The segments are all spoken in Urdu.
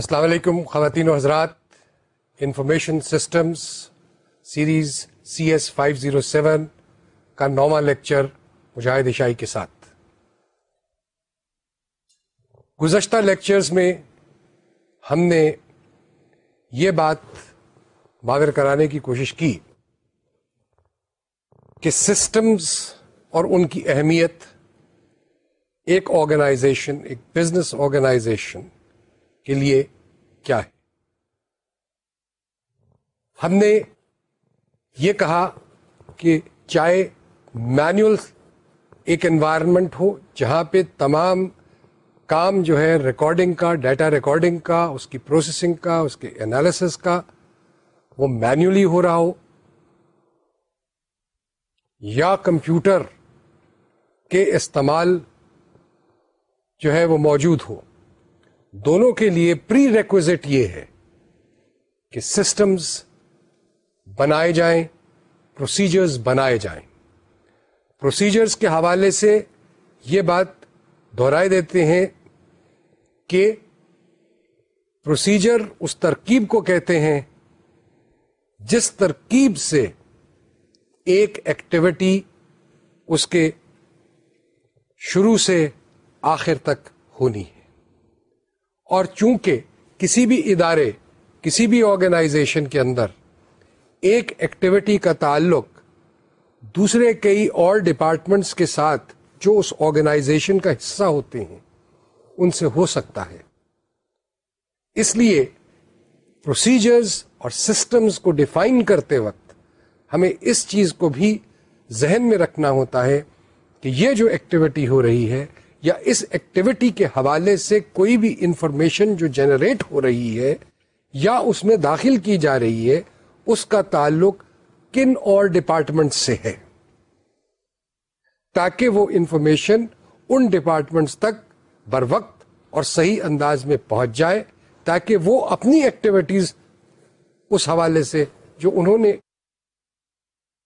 السلام علیکم خواتین و حضرات information systems series C S five zero seven کا نواں لیکچر مجاہد عشائی کے ساتھ گزشتہ لیکچرز میں ہم نے یہ بات معذر کرانے کی کوشش کی کہ سسٹمز اور ان کی اہمیت ایک آرگنائزیشن ایک بزنس آرگنائزیشن کے لیے کیا ہے ہم نے یہ کہا کہ چاہے مینوئل ایک انوائرمنٹ ہو جہاں پہ تمام کام جو ہے ریکارڈنگ کا ڈیٹا ریکارڈنگ کا اس کی پروسیسنگ کا اس کے انالیسس کا وہ مینولی ہو رہا ہو یا کمپیوٹر کے استعمال جو ہے وہ موجود ہو دونوں کے لیے پری ریکوزٹ یہ ہے کہ سسٹمز بنائے جائیں پروسیجرز بنائے جائیں پروسیجرز کے حوالے سے یہ بات دہرائی دیتے ہیں کہ پروسیجر اس ترکیب کو کہتے ہیں جس ترکیب سے ایک ایکٹیویٹی اس کے شروع سے آخر تک ہونی ہے اور چونکہ کسی بھی ادارے کسی بھی آرگنائزیشن کے اندر ایک ایکٹیویٹی کا تعلق دوسرے کئی اور ڈپارٹمنٹس کے ساتھ جو اس آرگنائزیشن کا حصہ ہوتے ہیں ان سے ہو سکتا ہے اس لیے پروسیجرز اور سسٹمز کو ڈیفائن کرتے وقت ہمیں اس چیز کو بھی ذہن میں رکھنا ہوتا ہے کہ یہ جو ایکٹیویٹی ہو رہی ہے یا اس ایکٹیویٹی کے حوالے سے کوئی بھی انفارمیشن جو جنریٹ ہو رہی ہے یا اس میں داخل کی جا رہی ہے اس کا تعلق کن اور ڈپارٹمنٹ سے ہے تاکہ وہ انفارمیشن ان ڈپارٹمنٹس تک بر وقت اور صحیح انداز میں پہنچ جائے تاکہ وہ اپنی ایکٹیویٹیز اس حوالے سے جو انہوں نے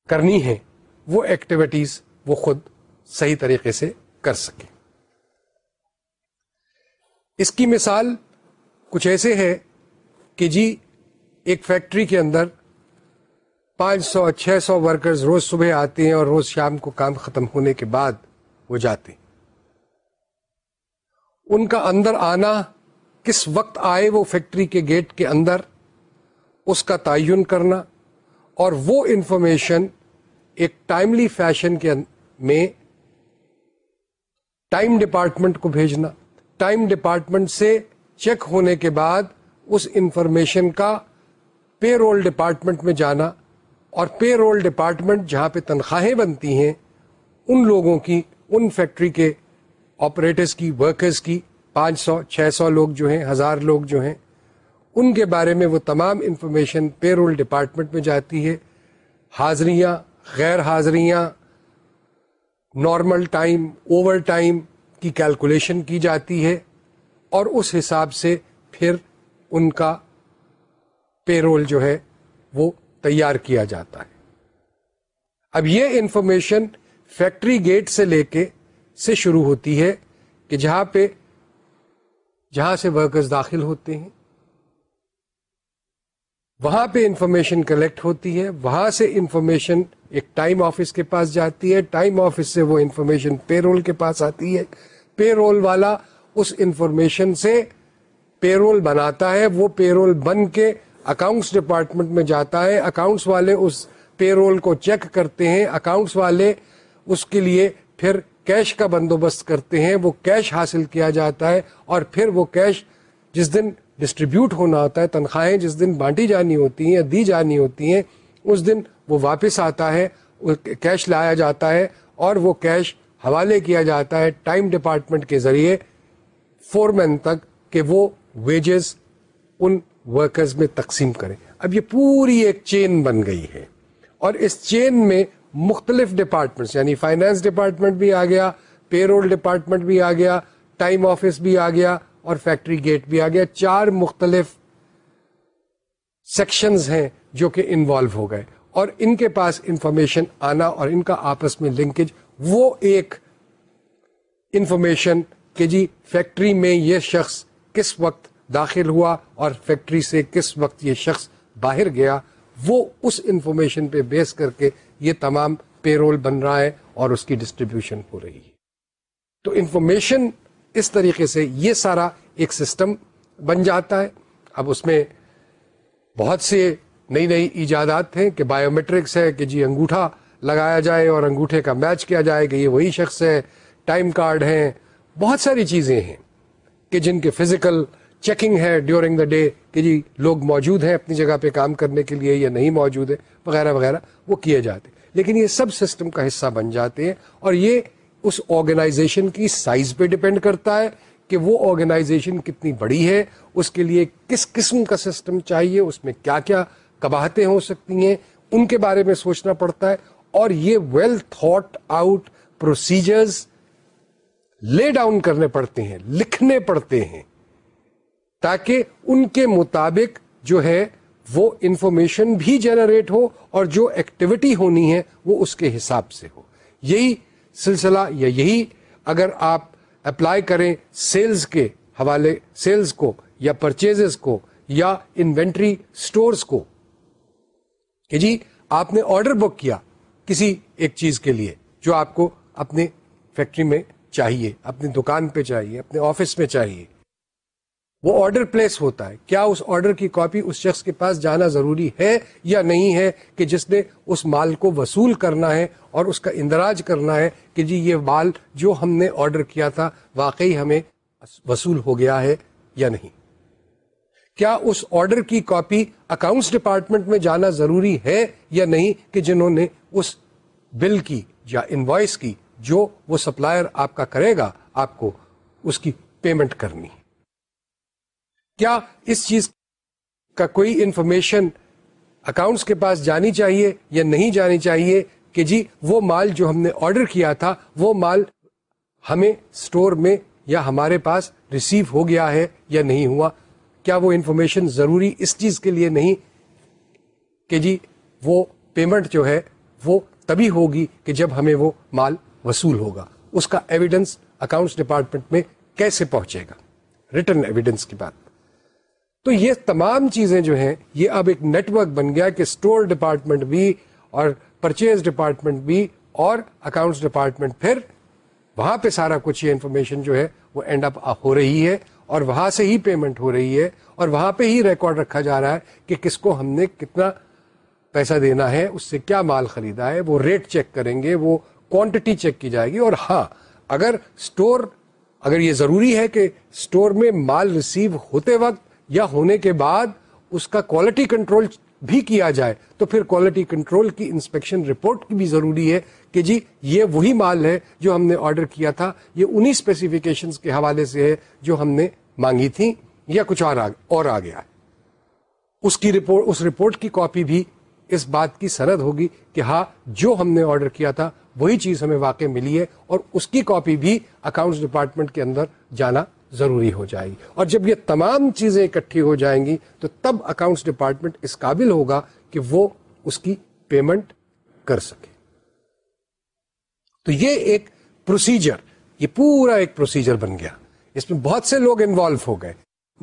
کرنی ہے وہ ایکٹیویٹیز وہ خود صحیح طریقے سے کر سکیں اس کی مثال کچھ ایسے ہے کہ جی ایک فیکٹری کے اندر پانچ سو چھ سو ورکرز روز صبح آتے ہیں اور روز شام کو کام ختم ہونے کے بعد وہ جاتے ہیں ان کا اندر آنا کس وقت آئے وہ فیکٹری کے گیٹ کے اندر اس کا تعین کرنا اور وہ انفارمیشن ایک ٹائملی فیشن کے میں ٹائم ڈپارٹمنٹ کو بھیجنا ٹائم ڈپارٹمنٹ سے چیک ہونے کے بعد اس انفارمیشن کا پے رول ڈپارٹمنٹ میں جانا اور پے رول ڈپارٹمنٹ جہاں پہ تنخواہیں بنتی ہیں ان لوگوں کی ان فیکٹری کے آپریٹرس کی ورکرس کی پانچ سو چھ سو لوگ جو ہیں ہزار لوگ جو ہیں ان کے بارے میں وہ تمام انفارمیشن پے رول ڈپارٹمنٹ میں جاتی ہے حاضریاں غیر حاضریاں نارمل ٹائم اوور ٹائم کی کیلکولیشن کی جاتی ہے اور اس حساب سے پھر ان کا پیرول رول جو ہے وہ تیار کیا جاتا ہے اب یہ انفارمیشن فیکٹری گیٹ سے لے کے سے شروع ہوتی ہے کہ جہاں پہ جہاں سے ورکرز داخل ہوتے ہیں وہاں پہ انفارمیشن کلیکٹ ہوتی ہے وہاں سے انفارمیشن ایک ٹائم آفس کے پاس جاتی ہے ٹائم آفس سے وہ انفارمیشن پے رول کے پاس آتی ہے پے رول والا اس انفارمیشن سے پے رول بناتا ہے وہ پے رول بن کے اکاؤنٹس ڈپارٹمنٹ میں جاتا ہے اکاؤنٹس والے اس پے رول کو چیک کرتے ہیں اکاؤنٹس والے اس کے لیے پھر کیش کا بندوبست کرتے ہیں وہ کیش حاصل کیا جاتا ہے اور پھر وہ کیش جس دن ڈسٹریبیوٹ ہونا ہوتا ہے تنخواہیں جس دن بانٹی جانی ہوتی ہیں یا دی جانی ہوتی ہیں اس دن وہ واپس آتا ہے کیش لایا جاتا ہے اور وہ کیش حوالے کیا جاتا ہے ٹائم ڈپارٹمنٹ کے ذریعے فور مین تک کہ وہ ویجز ان ورکرز میں تقسیم کریں اب یہ پوری ایک چین بن گئی ہے اور اس چین میں مختلف ڈپارٹمنٹس یعنی فائنانس ڈپارٹمنٹ بھی آ گیا پیرول ڈپارٹمنٹ بھی آ گیا ٹائم آفس بھی آ گیا اور فیکٹری گیٹ بھی آ گیا چار مختلف سیکشنز ہیں جو کہ انوالو ہو گئے اور ان کے پاس انفارمیشن آنا اور ان کا آپس میں لنکیج وہ ایک انفارمیشن کہ جی فیکٹری میں یہ شخص کس وقت داخل ہوا اور فیکٹری سے کس وقت یہ شخص باہر گیا وہ اس انفارمیشن پہ بیس کر کے یہ تمام پے رول بن رہا ہے اور اس کی ڈسٹریبیوشن ہو رہی ہے تو انفارمیشن اس طریقے سے یہ سارا ایک سسٹم بن جاتا ہے اب اس میں بہت سے نئی نئی ایجادات ہیں کہ بائیو میٹرکس ہے کہ جی انگوٹھا لگایا جائے اور انگوٹھے کا میچ کیا جائے کہ یہ وہی شخص ہے ٹائم کارڈ ہیں بہت ساری چیزیں ہیں کہ جن کے فزیکل چیکنگ ہے ڈیورنگ دا ڈے کہ جی لوگ موجود ہیں اپنی جگہ پہ کام کرنے کے لیے یا نہیں موجود ہے وغیرہ وغیرہ وہ کیے جاتے لیکن یہ سب سسٹم کا حصہ بن جاتے ہیں اور یہ اس آرگنائزیشن کی سائز پہ ڈپینڈ کرتا ہے کہ وہ آرگنائزیشن کتنی بڑی ہے اس کے لیے کس قسم کا سسٹم چاہیے اس میں کیا کیا کباہتے ہو سکتی ہیں ان کے بارے میں سوچنا پڑتا ہے اور یہ well thought out procedures lay down کرنے پڑتے ہیں لکھنے پڑتے ہیں تاکہ ان کے مطابق جو ہے وہ انفارمیشن بھی جنریٹ ہو اور جو ایکٹیویٹی ہونی ہے وہ اس کے حساب سے ہو یہی سلسلہ یا یہی اگر آپ اپلائی کریں سیلز کے حوالے سیلز کو یا پرچیزز کو یا انوینٹری سٹورز کو کہ جی آپ نے آرڈر بک کیا کسی ایک چیز کے لیے جو آپ کو اپنے فیکٹری میں چاہیے اپنی دکان پہ چاہیے اپنے آفس میں چاہیے وہ آرڈر پلیس ہوتا ہے کیا اس آرڈر کی کاپی اس شخص کے پاس جانا ضروری ہے یا نہیں ہے کہ جس نے اس مال کو وصول کرنا ہے اور اس کا اندراج کرنا ہے کہ جی یہ مال جو ہم نے آرڈر کیا تھا واقعی ہمیں وصول ہو گیا ہے یا نہیں کیا اس آرڈر کی کاپی اکاؤنٹس ڈپارٹمنٹ میں جانا ضروری ہے یا نہیں کہ جنہوں نے اس بل کی یا انوائس کی جو وہ سپلائر آپ کا کرے گا آپ کو اس کی پیمنٹ کرنی ہے کیا اس چیز کا کوئی انفارمیشن اکاؤنٹس کے پاس جانی چاہیے یا نہیں جانی چاہیے کہ جی وہ مال جو ہم نے آرڈر کیا تھا وہ مال ہمیں اسٹور میں یا ہمارے پاس ریسیو ہو گیا ہے یا نہیں ہوا کیا وہ انفارمیشن ضروری اس چیز کے لیے نہیں کہ جی وہ پیمنٹ جو ہے وہ تبھی ہوگی کہ جب ہمیں وہ مال وصول ہوگا اس کا ایویڈنس اکاؤنٹس ڈپارٹمنٹ میں کیسے پہنچے گا ریٹرن ایویڈنس کی بات تو یہ تمام چیزیں جو ہیں یہ اب ایک نیٹ ورک بن گیا کہ اسٹور ڈپارٹمنٹ بھی اور پرچیز ڈپارٹمنٹ بھی اور اکاؤنٹس ڈپارٹمنٹ پھر وہاں پہ سارا کچھ یہ انفارمیشن جو ہے وہ اینڈ اپ ہو رہی ہے اور وہاں سے ہی پیمنٹ ہو رہی ہے اور وہاں پہ ہی ریکارڈ رکھا جا رہا ہے کہ کس کو ہم نے کتنا پیسہ دینا ہے اس سے کیا مال خریدا ہے وہ ریٹ چیک کریں گے وہ کوانٹٹی چیک کی جائے گی اور ہاں اگر اسٹور اگر یہ ضروری ہے کہ اسٹور میں مال ریسیو ہوتے وقت یا ہونے کے بعد اس کا کوالٹی کنٹرول بھی کیا جائے تو پھر کوالٹی کنٹرول کی انسپیکشن رپورٹ کی بھی ضروری ہے کہ جی یہ وہی مال ہے جو ہم نے آرڈر کیا تھا یہ انہی اسپیسیفیکیشن کے حوالے سے ہے جو ہم نے مانگی تھی یا کچھ اور آ اور آ گیا اس کی رپورٹ اس رپورٹ کی کاپی بھی اس بات کی سرد ہوگی کہ ہاں جو ہم نے آرڈر کیا تھا وہی چیز ہمیں واقع ملی ہے اور اس کی کاپی بھی اکاؤنٹس ڈپارٹمنٹ کے اندر جانا ضروری ہو جائے گی اور جب یہ تمام چیزیں اکٹھی ہو جائیں گی تو تب اکاؤنٹس ڈپارٹمنٹ اس قابل ہوگا کہ وہ اس کی پیمنٹ کر سکے تو یہ ایک پروسیجر یہ پورا ایک پروسیجر بن گیا اس میں بہت سے لوگ انوالو ہو گئے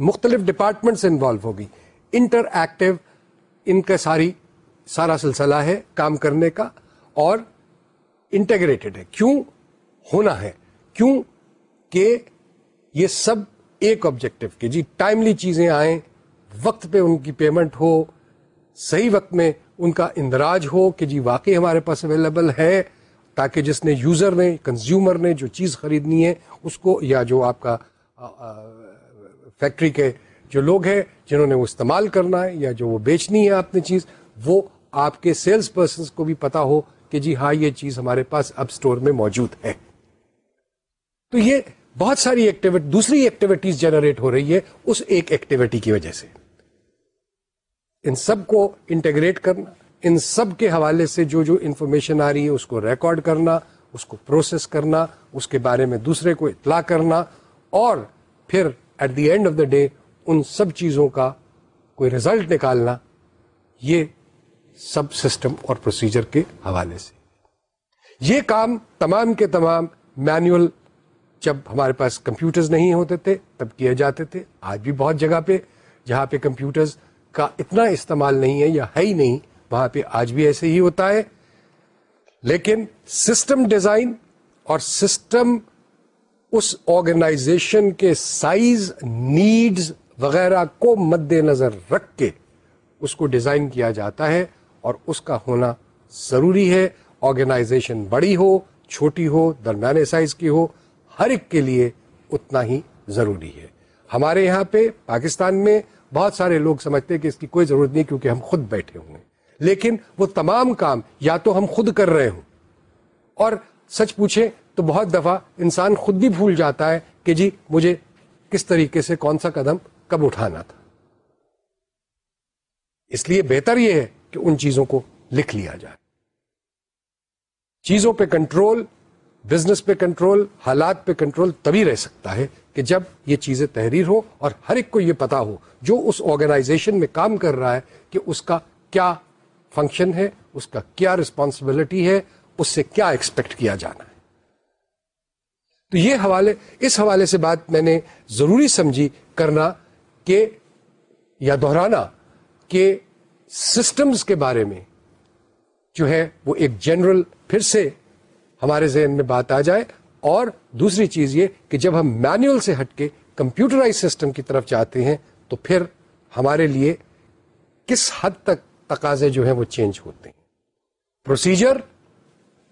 مختلف ڈپارٹمنٹ سے انوالو ہوگی انٹر ایکٹیو ان کا ساری سارا سلسلہ ہے کام کرنے کا اور انٹیگریٹڈ ہے کیوں ہونا ہے کیوں کہ یہ سب ایک آبجیکٹو کہ جی ٹائملی چیزیں آئیں وقت پہ ان کی پیمنٹ ہو صحیح وقت میں ان کا اندراج ہو کہ جی واقعی ہمارے پاس اویلیبل ہے تاکہ جس نے یوزر نے کنزیومر نے جو چیز خریدنی ہے اس کو یا جو آپ کا فیکٹری کے جو لوگ ہیں جنہوں نے وہ استعمال کرنا ہے یا جو وہ بیچنی ہے آپ نے چیز وہ آپ کے سیلس پرسنس کو بھی پتا ہو کہ جی ہاں یہ چیز ہمارے پاس اب اسٹور میں موجود ہے تو یہ بہت ساری ایکٹیویٹی دوسری ایکٹیویٹیز جنریٹ ہو رہی ہے اس ایک ایکٹیویٹی کی وجہ سے ان سب کو انٹیگریٹ کرنا ان سب کے حوالے سے جو جو انفارمیشن آ رہی ہے اس کو ریکارڈ کرنا اس کو پروسیس کرنا اس کے بارے میں دوسرے کو اطلاع کرنا اور پھر at the end of the day ان سب چیزوں کا کوئی رزلٹ نکالنا یہ سب سسٹم اور پروسیجر کے حوالے سے یہ کام تمام کے تمام مینوئل جب ہمارے پاس کمپیوٹرز نہیں ہوتے تھے تب کیے جاتے تھے آج بھی بہت جگہ پہ جہاں پہ کمپیوٹرز کا اتنا استعمال نہیں ہے یا ہے ہی نہیں وہاں پہ آج بھی ایسے ہی ہوتا ہے لیکن سسٹم ڈیزائن اور سسٹم اس آرگنائزیشن کے سائز نیڈز وغیرہ کو مد نظر رکھ کے اس کو ڈیزائن کیا جاتا ہے اور اس کا ہونا ضروری ہے آرگنائزیشن بڑی ہو چھوٹی ہو درمیانے سائز کی ہو ہر ایک کے لیے اتنا ہی ضروری ہے ہمارے یہاں پہ پاکستان میں بہت سارے لوگ سمجھتے ہیں کہ اس کی کوئی ضرورت نہیں کیونکہ ہم خود بیٹھے ہوئے لیکن وہ تمام کام یا تو ہم خود کر رہے ہوں اور سچ پوچھیں تو بہت دفعہ انسان خود بھی بھول جاتا ہے کہ جی مجھے کس طریقے سے کون سا قدم کب اٹھانا تھا اس لیے بہتر یہ ہے کہ ان چیزوں کو لکھ لیا جائے چیزوں پہ کنٹرول بزنس پہ کنٹرول حالات پہ کنٹرول تبھی رہ سکتا ہے کہ جب یہ چیزیں تحریر ہو اور ہر ایک کو یہ پتا ہو جو اس آرگنائزیشن میں کام کر رہا ہے کہ اس کا کیا فنکشن ہے اس کا کیا رسپانسبلٹی ہے اس سے کیا ایکسپیکٹ کیا جانا ہے تو یہ حوالے اس حوالے سے بات میں نے ضروری سمجھی کرنا کہ یا دہرانا کہ سسٹمز کے بارے میں جو ہے وہ ایک جنرل پھر سے ہمارے ذہن میں بات آ جائے اور دوسری چیز یہ کہ جب ہم مینوئل سے ہٹ کے کمپیوٹرائز سسٹم کی طرف جاتے ہیں تو پھر ہمارے لیے کس حد تک تقاضے جو ہیں وہ چینج ہوتے ہیں پروسیجر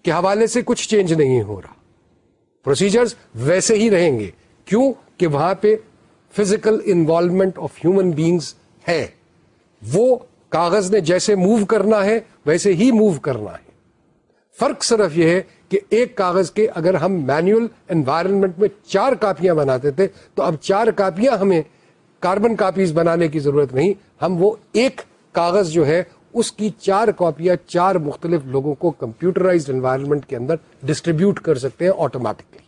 کے حوالے سے کچھ چینج نہیں ہو رہا پروسیجر ویسے ہی رہیں گے کیوں کہ وہاں پہ physical involvement of human beings ہے وہ کاغذ نے جیسے موو کرنا ہے ویسے ہی موو کرنا ہے فرق صرف یہ ہے کہ ایک کاغذ کے اگر ہم مینوئل انوائرمنٹ میں چار کاپیاں بناتے تھے تو اب چار کاپیاں ہمیں کاربن کاپیز بنانے کی ضرورت نہیں ہم وہ ایک کاغذ جو ہے اس کی چار کاپیاں چار مختلف لوگوں کو کمپیوٹرائز انوائرمنٹ کے اندر ڈسٹریبیوٹ کر سکتے ہیں آٹومیٹکلی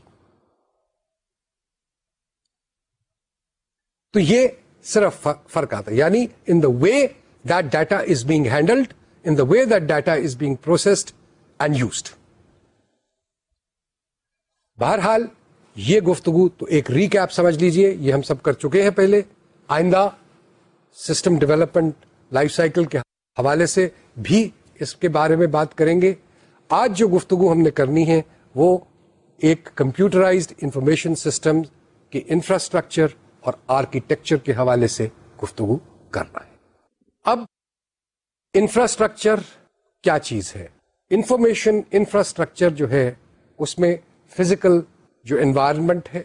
تو یہ صرف فرق آتا ہے یعنی in the way that data is being handled in the way that data is being processed and used بہرحال یہ گفتگو تو ایک ریکیپ سمجھ لیجئے یہ ہم سب کر چکے ہیں پہلے آئندہ سسٹم ڈیولپمنٹ لائف سائیکل کے حوالے سے بھی اس کے بارے میں بات کریں گے آج جو گفتگو ہم نے کرنی ہے وہ ایک کمپیوٹرائزڈ انفارمیشن سسٹم کے انفراسٹرکچر اور آرکیٹیکچر کے حوالے سے گفتگو کرنا ہے اب انفراسٹرکچر کیا چیز ہے انفارمیشن انفراسٹرکچر جو ہے اس میں فزیکل جو انوائرمنٹ ہے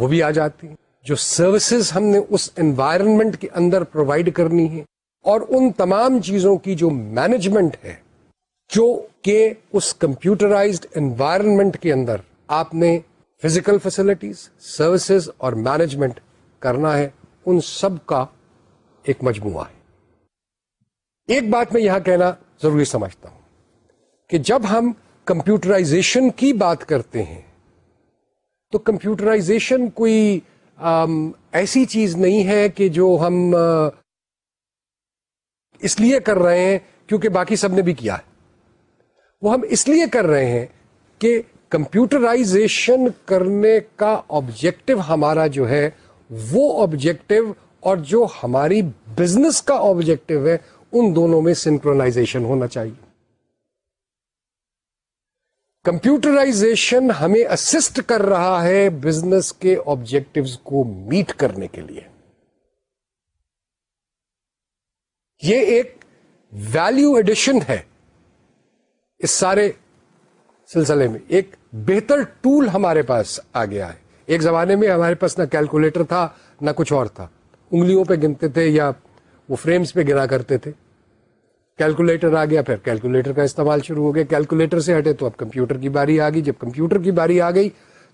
وہ بھی آ جاتی جو سروسز ہم نے اس انوائرمنٹ کے اندر پرووائڈ کرنی ہے اور ان تمام چیزوں کی جو مینجمنٹ ہے جو کہ اس کمپیوٹرائزڈ انوائرمنٹ کے اندر آپ نے فزیکل فیسلٹیز سروسز اور مینجمنٹ کرنا ہے ان سب کا ایک مجموعہ ہے ایک بات میں یہاں کہنا ضروری سمجھتا ہوں کہ جب ہم کمپیوٹرائزیشن کی بات کرتے ہیں تو کمپیوٹرائزیشن کوئی آم, ایسی چیز نہیں ہے کہ جو ہم آ, اس لیے کر رہے ہیں کیونکہ باقی سب نے بھی کیا ہے وہ ہم اس لیے کر رہے ہیں کہ کمپیوٹرائزیشن کرنے کا آبجیکٹو ہمارا جو ہے وہ آبجیکٹو اور جو ہماری بزنس کا آبجیکٹو ہے ان دونوں میں سنکرونائزیشن ہونا چاہیے کمپیوٹرائزیشن ہمیں اسسٹ کر رہا ہے بزنس کے آبجیکٹوز کو میٹ کرنے کے لیے یہ ایک ویلو ایڈیشن ہے اس سارے سلسلے میں ایک بہتر ٹول ہمارے پاس آ گیا ہے ایک زمانے میں ہمارے پاس نہ کیلکولیٹر تھا نہ کچھ اور تھا انگلیوں پہ گنتے تھے یا وہ فریمز پہ گنا کرتے تھے کیلکولیٹر آ گیا پھر کیلکولیٹر کا استعمال شروع ہو گیا کیلکولیٹر سے ہٹے تو اب کمپیوٹر کی باری آ گئی جب کمپیوٹر کی باری آ گئی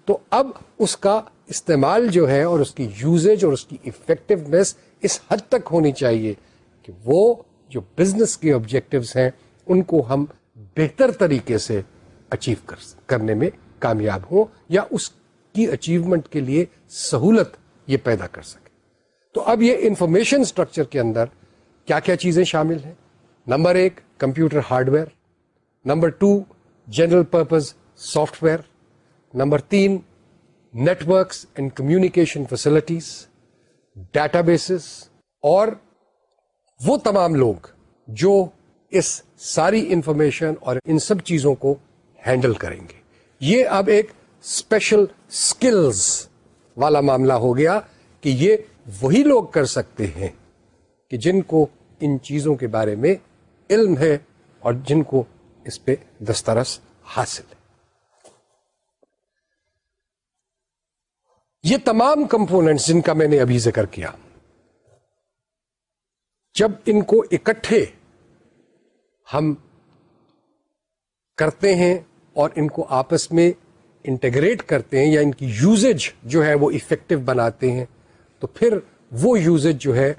تو اب اس کا استعمال جو ہے اور اس کی یوزیج اور اس کی افیکٹونیس اس حد تک ہونی چاہیے کہ وہ جو بزنس کے آبجیکٹوس ہیں ان کو ہم بہتر طریقے سے اچیو کرنے میں کامیاب ہوں یا اس کی اچیومنٹ کے لیے سہولت یہ پیدا کر سکے تو اب یہ انفارمیشن اسٹرکچر کے اندر کیا کیا چیزیں شامل ہیں نمبر ایک computer hardware number two general purpose software number تین networks and communication facilities databases اور وہ تمام لوگ جو اس ساری انفارمیشن اور ان سب چیزوں کو ہینڈل کریں گے یہ اب ایک اسپیشل اسکلز والا معاملہ ہو گیا کہ یہ وہی لوگ کر سکتے ہیں کہ جن کو ان چیزوں کے بارے میں علم ہے اور جن کو اس پہ دسترس حاصل ہے یہ تمام کمپوننٹس جن کا میں نے ابھی ذکر کیا جب ان کو اکٹھے ہم کرتے ہیں اور ان کو آپس میں انٹیگریٹ کرتے ہیں یا ان کی یوزج جو ہے وہ افیکٹو بناتے ہیں تو پھر وہ یوزج جو ہے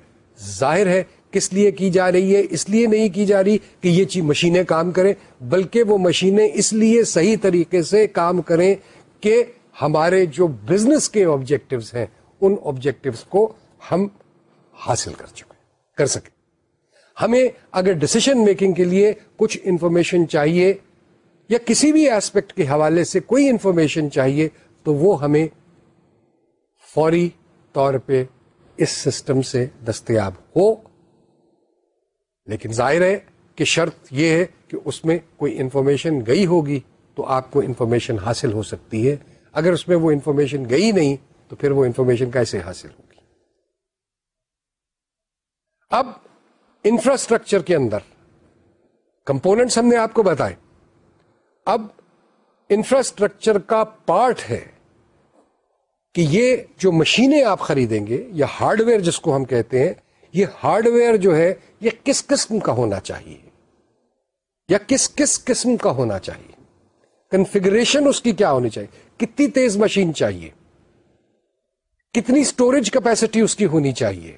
ظاہر ہے کس لیے کی جا رہی ہے اس لیے نہیں کی جا رہی کہ یہ چیز مشینیں کام کریں بلکہ وہ مشینیں اس لیے صحیح طریقے سے کام کریں کہ ہمارے جو بزنس کے آبجیکٹوس ہیں ان آبجیکٹوس کو ہم حاصل کر چکے کر سکیں ہمیں اگر ڈسیشن میکنگ کے لیے کچھ انفارمیشن چاہیے یا کسی بھی ایسپیکٹ کے حوالے سے کوئی انفارمیشن چاہیے تو وہ ہمیں فوری طور پہ اس سسٹم سے دستیاب ہو لیکن ظاہر ہے کہ شرط یہ ہے کہ اس میں کوئی انفارمیشن گئی ہوگی تو آپ کو انفارمیشن حاصل ہو سکتی ہے اگر اس میں وہ انفارمیشن گئی نہیں تو پھر وہ انفارمیشن کیسے حاصل ہوگی اب انفراسٹرکچر کے اندر کمپوننٹس ہم نے آپ کو بتائے اب انفراسٹرکچر کا پارٹ ہے کہ یہ جو مشینیں آپ خریدیں گے یا ہارڈ ویئر جس کو ہم کہتے ہیں یہ ہارڈ ویئر جو ہے یہ کس قسم کا ہونا چاہیے یا کس کس قسم کا ہونا چاہیے کنفیگریشن اس کی کیا ہونی چاہیے کتنی تیز مشین چاہیے کتنی اسٹوریج کیپیسٹی اس کی ہونی چاہیے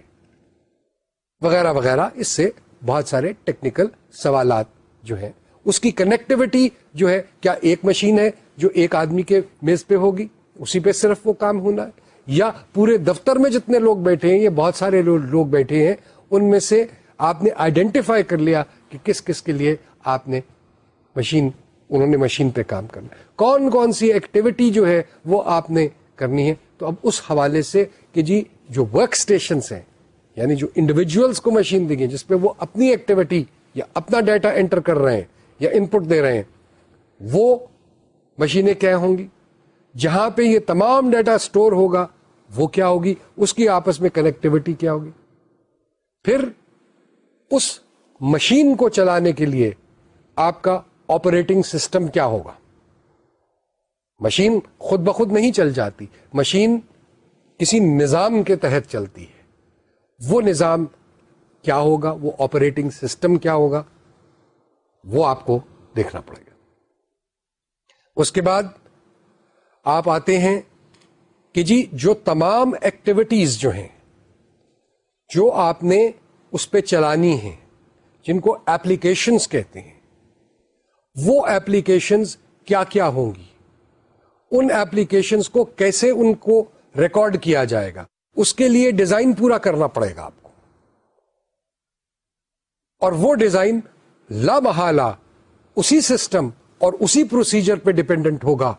وغیرہ وغیرہ اس سے بہت سارے ٹیکنیکل سوالات جو ہیں اس کی کنیکٹیوٹی جو ہے کیا ایک مشین ہے جو ایک آدمی کے میز پہ ہوگی اسی پہ صرف وہ کام ہونا ہے یا پورے دفتر میں جتنے لوگ بیٹھے ہیں یا بہت سارے لوگ بیٹھے ہیں ان میں سے آپ نے آئیڈینٹیفائی کر لیا کہ کس کس کے لیے آپ نے مشین انہوں نے مشین پہ کام کرنا کون کون سی ایکٹیویٹی جو ہے وہ آپ نے کرنی ہے تو اب اس حوالے سے کہ جی جو ورک اسٹیشنس ہیں یعنی جو انڈیویجلس کو مشین دی گئی جس پہ وہ اپنی ایکٹیویٹی یا اپنا ڈیٹا انٹر کر رہے ہیں یا ان پٹ دے رہے ہیں وہ مشینیں کیا ہوں گی جہاں پہ یہ تمام ڈیٹا سٹور ہوگا وہ کیا ہوگی اس کی آپس میں کنیکٹوٹی کیا ہوگی پھر اس مشین کو چلانے کے لیے آپ کا آپریٹنگ سسٹم کیا ہوگا مشین خود بخود نہیں چل جاتی مشین کسی نظام کے تحت چلتی ہے وہ نظام کیا ہوگا وہ آپریٹنگ سسٹم کیا ہوگا وہ آپ کو دیکھنا پڑے گا اس کے بعد آپ آتے ہیں کہ جی جو تمام ایکٹیویٹیز جو ہیں جو آپ نے اس پہ چلانی ہیں جن کو ایپلیکیشنس کہتے ہیں وہ ایپلیکیشنز کیا کیا ہوں گی ان ایپلیکیشنس کو کیسے ان کو ریکارڈ کیا جائے گا اس کے لیے ڈیزائن پورا کرنا پڑے گا آپ کو اور وہ ڈیزائن لا محالہ اسی سسٹم اور اسی پروسیجر پہ ڈیپینڈنٹ ہوگا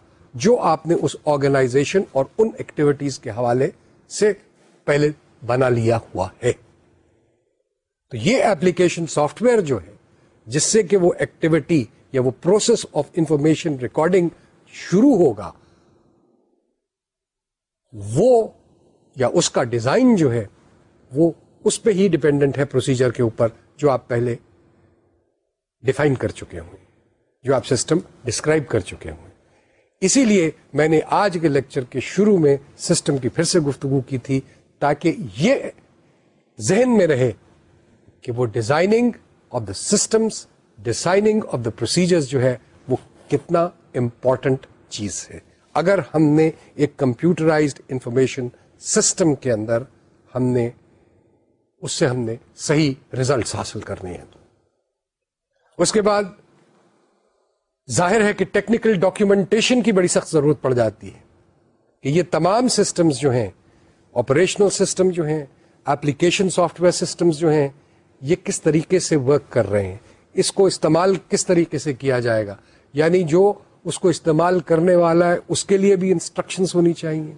جو آپ نے اس آرگنائزیشن اور ان ایکٹیویٹیز کے حوالے سے پہلے بنا لیا ہوا ہے تو یہ ایپلیکیشن سافٹ ویئر جو ہے جس سے کہ وہ ایکٹیویٹی یا وہ پروسیس آف انفارمیشن ریکارڈنگ شروع ہوگا وہ یا اس کا ڈیزائن جو ہے وہ اس پہ ہی ڈپینڈنٹ ہے پروسیجر کے اوپر جو آپ پہلے ڈیفائن کر چکے ہوں جو آپ سسٹم ڈسکرائب کر چکے ہوں اسی لیے میں نے آج کے لیکچر کے شروع میں سسٹم کی پھر سے گفتگو کی تھی تاکہ یہ ذہن میں رہے کہ وہ designing of the systems designing of the procedures جو ہے وہ کتنا امپورٹنٹ چیز ہے اگر ہم نے ایک کمپیوٹرائزڈ انفارمیشن سسٹم کے اندر ہم نے اس سے ہم نے صحیح ریزلٹس حاصل کرنے ہیں اس کے بعد ظاہر ہے کہ ٹیکنیکل ڈاکیومنٹیشن کی بڑی سخت ضرورت پڑ جاتی ہے کہ یہ تمام سسٹمز جو ہیں آپریشنل سسٹم جو ہیں اپلیکیشن سافٹ ویئر سسٹمز جو ہیں یہ کس طریقے سے ورک کر رہے ہیں اس کو استعمال کس طریقے سے کیا جائے گا یعنی جو اس کو استعمال کرنے والا ہے اس کے لیے بھی انسٹرکشنز ہونی چاہیے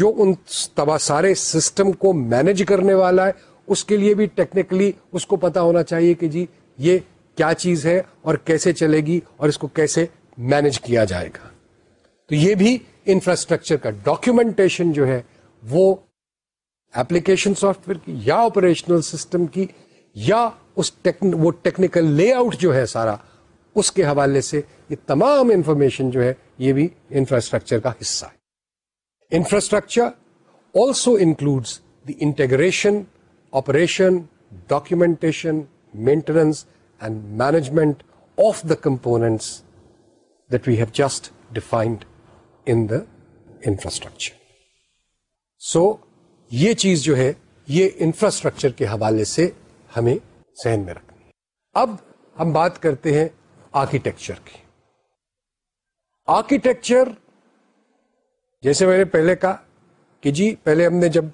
جو ان تبا سارے سسٹم کو مینج کرنے والا ہے اس کے لیے بھی ٹیکنیکلی اس کو پتا ہونا چاہیے کہ جی یہ کیا چیز ہے اور کیسے چلے گی اور اس کو کیسے مینج کیا جائے گا تو یہ بھی انفراسٹرکچر کا ڈاکیومنٹیشن جو ہے وہ اپلیکیشن سافٹ ویئر کی یا آپریشنل سسٹم کی یا اس وہ ٹیکنیکل لے آؤٹ جو ہے سارا اس کے حوالے سے یہ تمام انفارمیشن جو ہے یہ بھی انفراسٹرکچر کا حصہ ہے infrastructure also includes the integration operation documentation maintenance management of the components we have just defined in the infrastructure so یہ چیز جو ہے یہ انفراسٹرکچر کے حوالے سے ہمیں ذہن میں رکھنی اب ہم بات کرتے ہیں آرکیٹیکچر کی آرکیٹیکچر جیسے میں نے پہلے کہا کہ جی پہلے ہم نے جب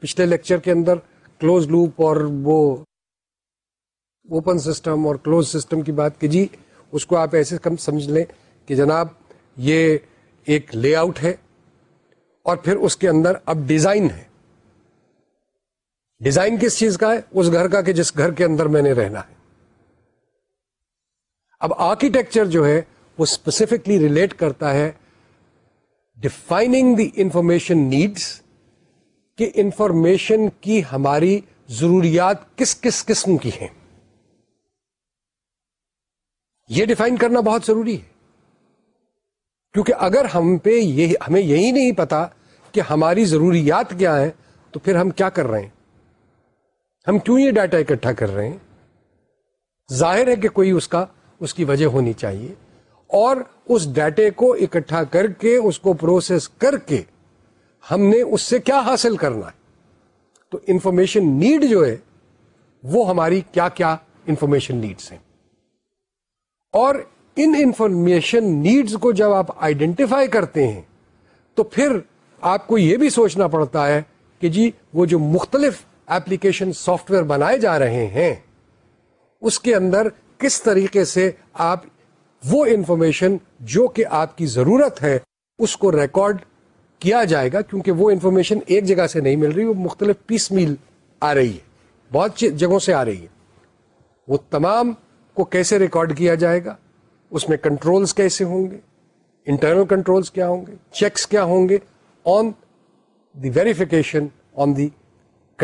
پچھلے لیکچر کے اندر کلوز لوپ اور وہ اوپن سسٹم اور کلوز سسٹم کی بات کیجیے اس کو آپ ایسے کم سمجھ لیں کہ جناب یہ ایک لے آؤٹ ہے اور پھر اس کے اندر اب ڈیزائن ہے ڈیزائن کس چیز کا ہے اس گھر کا کہ جس گھر کے اندر میں نے رہنا ہے اب آرکیٹیکچر جو ہے وہ اسپیسیفکلی ریلیٹ کرتا ہے ڈیفائننگ دی انفارمیشن نیڈس کہ انفارمیشن کی ہماری ضروریات کس کس قسم کی ہیں یہ ڈیفائن کرنا بہت ضروری ہے کیونکہ اگر ہم پہ یہ ہمیں یہی نہیں پتا کہ ہماری ضروریات کیا ہیں تو پھر ہم کیا کر رہے ہیں ہم کیوں یہ ڈیٹا اکٹھا کر رہے ہیں ظاہر ہے کہ کوئی اس کا اس کی وجہ ہونی چاہیے اور اس ڈیٹے کو اکٹھا کر کے اس کو پروسیس کر کے ہم نے اس سے کیا حاصل کرنا ہے تو انفارمیشن نیڈ جو ہے وہ ہماری کیا کیا انفارمیشن نیڈس ہیں اور ان انفارمیشن نیڈز کو جب آپ آئیڈینٹیفائی کرتے ہیں تو پھر آپ کو یہ بھی سوچنا پڑتا ہے کہ جی وہ جو مختلف اپلیکیشن سافٹ ویئر بنائے جا رہے ہیں اس کے اندر کس طریقے سے آپ وہ انفارمیشن جو کہ آپ کی ضرورت ہے اس کو ریکارڈ کیا جائے گا کیونکہ وہ انفارمیشن ایک جگہ سے نہیں مل رہی وہ مختلف پیس میل آ رہی ہے بہت جگہوں سے آ رہی ہے وہ تمام کو کیسے ریکارڈ کیا جائے گا اس میں کنٹرولز کیسے ہوں گے انٹرنل کنٹرولز کیا ہوں گے چیکس کیا ہوں گے on the verification on the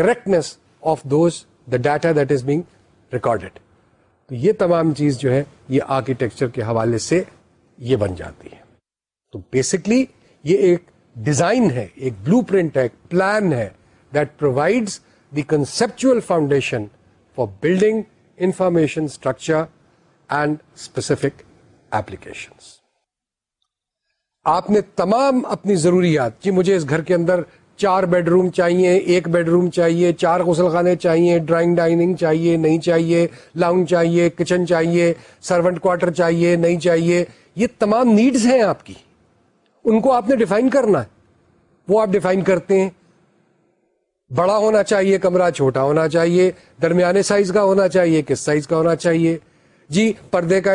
correctness of those the data that is being recorded تو یہ تمام چیز جو ہے یہ آرکیٹیکچر کے حوالے سے یہ بن جاتی ہے تو بیسکلی یہ ایک ڈیزائن ہے ایک بلو پرنٹ ہے ایک پلان ہے that provide the conceptual foundation for building information structure and specific applications. آپ نے تمام اپنی ضروریات جی مجھے اس گھر کے اندر چار بیڈ روم چاہیے ایک بیڈ روم چاہیے چار غسل خانے چاہیے ڈرائنگ ڈائننگ چاہیے نہیں چاہیے لاؤن چاہیے کچن چاہیے سروینٹ کوارٹر چاہیے نہیں چاہیے یہ تمام نیڈز ہیں آپ کی ان کو آپ نے ڈیفائن کرنا ہے وہ آپ ڈیفائن کرتے ہیں بڑا ہونا چاہیے کمرہ چھوٹا ہونا چاہیے درمیانے سائز کا ہونا چاہیے کس سائز کا ہونا چاہیے جی پردے کا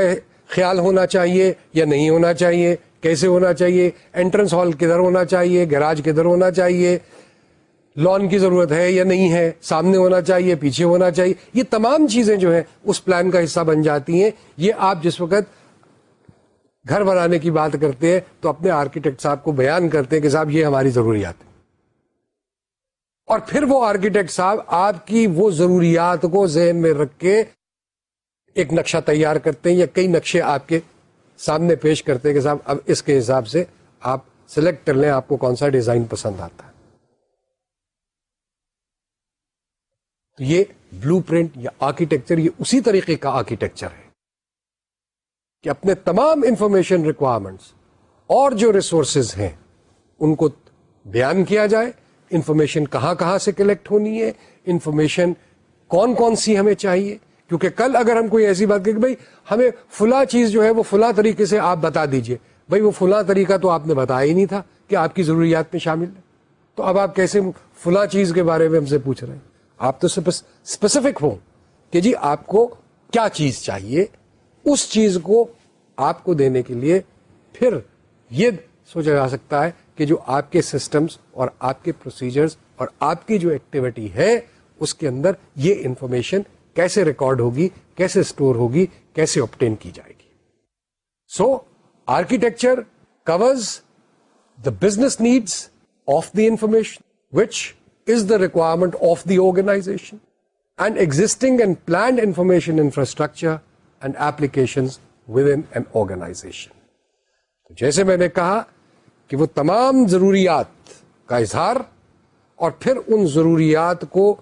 خیال ہونا چاہیے یا نہیں ہونا چاہیے کیسے ہونا چاہیے انٹرنس ہال کدھر ہونا چاہیے گیراج کدھر ہونا چاہیے لان کی ضرورت ہے یا نہیں ہے سامنے ہونا چاہیے پیچھے ہونا چاہیے یہ تمام چیزیں جو ہیں اس پلان کا حصہ بن جاتی ہیں یہ آپ جس وقت گھر بنانے کی بات کرتے ہیں تو اپنے آرکیٹیکٹ صاحب کو بیان کرتے ہیں کہ صاحب یہ ہماری ضروریات ہے اور پھر وہ آرکیٹیکٹ صاحب آپ کی وہ ضروریات کو ذہن میں رکھ کے ایک نقشہ تیار کرتے ہیں یا کئی نقشے آپ کے سامنے پیش کرتے ہیں کہ صاحب اب اس کے حساب سے آپ سلیکٹ کر لیں آپ کو کون سا ڈیزائن پسند آتا ہے تو یہ بلو پرنٹ یا آرکیٹیکچر یہ اسی طریقے کا آرکیٹیکچر ہے کہ اپنے تمام انفارمیشن ریکوائرمنٹس اور جو ریسورسز ہیں ان کو بیان کیا جائے انفارمیشن کہاں کہاں سے کلیکٹ ہونی ہے انفارمیشن کون کون سی ہمیں چاہیے کیونکہ کل اگر ہم کوئی ایسی بات کہ بھائی ہمیں فلاں چیز جو ہے وہ فلاں طریقے سے آپ بتا دیجئے بھائی وہ فلاں طریقہ تو آپ نے بتایا ہی نہیں تھا کہ آپ کی ضروریات میں شامل ہے تو اب آپ کیسے فلاں چیز کے بارے میں ہم سے پوچھ رہے ہیں آپ تو اسپیسیفک ہوں کہ جی آپ کو کیا چیز چاہیے اس چیز کو آپ کو دینے کے لیے پھر یہ سوچا جا سکتا ہے کہ جو آپ کے سسٹمز اور آپ کے پروسیجرز اور آپ کی جو ایکٹیویٹی ہے اس کے اندر یہ انفارمیشن کیسے ریکارڈ ہوگی کیسے اسٹور ہوگی کیسے آپٹین کی جائے گی so architecture covers the business needs of the information which is the requirement of the organisation and existing and planned information infrastructure and application with an organisation جیسے میں نے کہا کہ وہ تمام ضروریات کا اظہار اور پھر ان ضروریات کو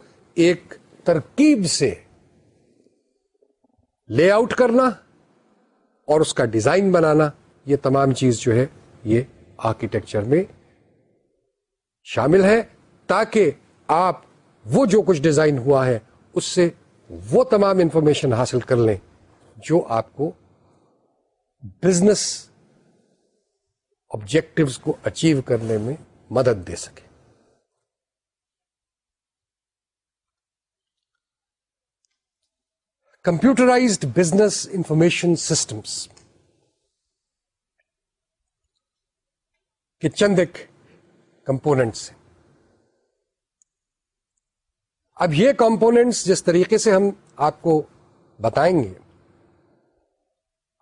ایک ترکیب سے لے آؤٹ کرنا اور اس کا ڈیزائن بنانا یہ تمام چیز جو ہے یہ آرکیٹیکچر میں شامل ہے تاکہ آپ وہ جو کچھ ڈیزائن ہوا ہے اس سے وہ تمام انفارمیشن حاصل کر لیں جو آپ کو بزنس آبجیکٹوز کو اچیو کرنے میں مدد دے سکے کمپیوٹرائزڈ بزنس انفارمیشن سسٹمس کے چند ایک کمپوننٹس ہیں اب یہ کمپوننٹس جس طریقے سے ہم آپ کو بتائیں گے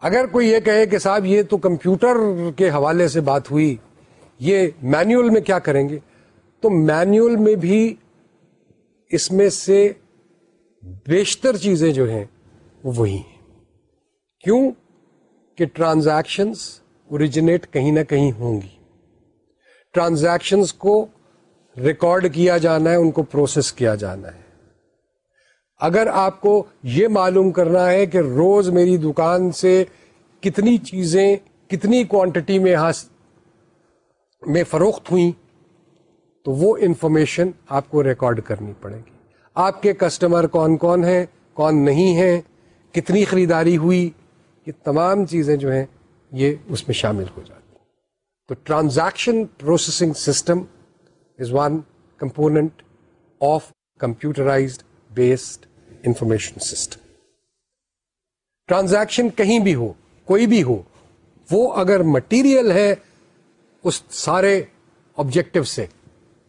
اگر کوئی یہ کہے کہ صاحب یہ تو کمپیوٹر کے حوالے سے بات ہوئی یہ مینوئل میں کیا کریں گے تو مینوئل میں بھی اس میں سے بیشتر چیزیں جو ہیں وہ وہی ہیں کیوں کہ ٹرانزیکشنس اوریجنیٹ کہیں نہ کہیں ہوں گی ٹرانزیکشنس کو ریکارڈ کیا جانا ہے ان کو پروسیس کیا جانا ہے اگر آپ کو یہ معلوم کرنا ہے کہ روز میری دکان سے کتنی چیزیں کتنی کوانٹٹی میں میں فروخت ہوئیں تو وہ انفارمیشن آپ کو ریکارڈ کرنی پڑے گی آپ کے کسٹمر کون کون ہیں کون نہیں ہیں کتنی خریداری ہوئی یہ تمام چیزیں جو ہیں یہ اس میں شامل ہو جاتی تو transaction processing system is one component of computerised based information system transaction کہیں بھی ہو کوئی بھی ہو وہ اگر مٹیریل ہے اس سارے آبجیکٹو سے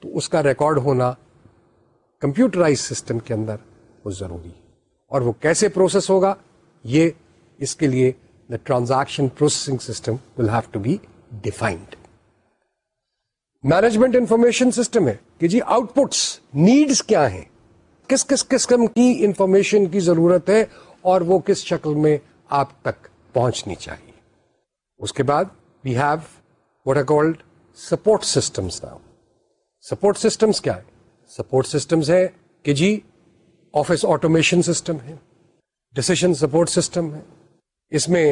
تو اس کا ریکارڈ ہونا کمپیوٹرائز سسٹم کے اندر وہ ضروری ہے اور وہ کیسے پروسیس ہوگا یہ اس کے لیے the transaction processing system will have to be defined management information system ہے کہ جی آؤٹ پٹس نیڈس کیا ہیں کس کس قسم کی انفارمیشن کی ضرورت ہے اور وہ کس شکل میں آپ تک پہنچنی چاہیے اس کے بعد we have called support systems now support systems systems کیا ہے ہے سپورٹ کہ جی آفس آٹومیشن سسٹم ہے ڈسیشن سپورٹ سسٹم ہے اس میں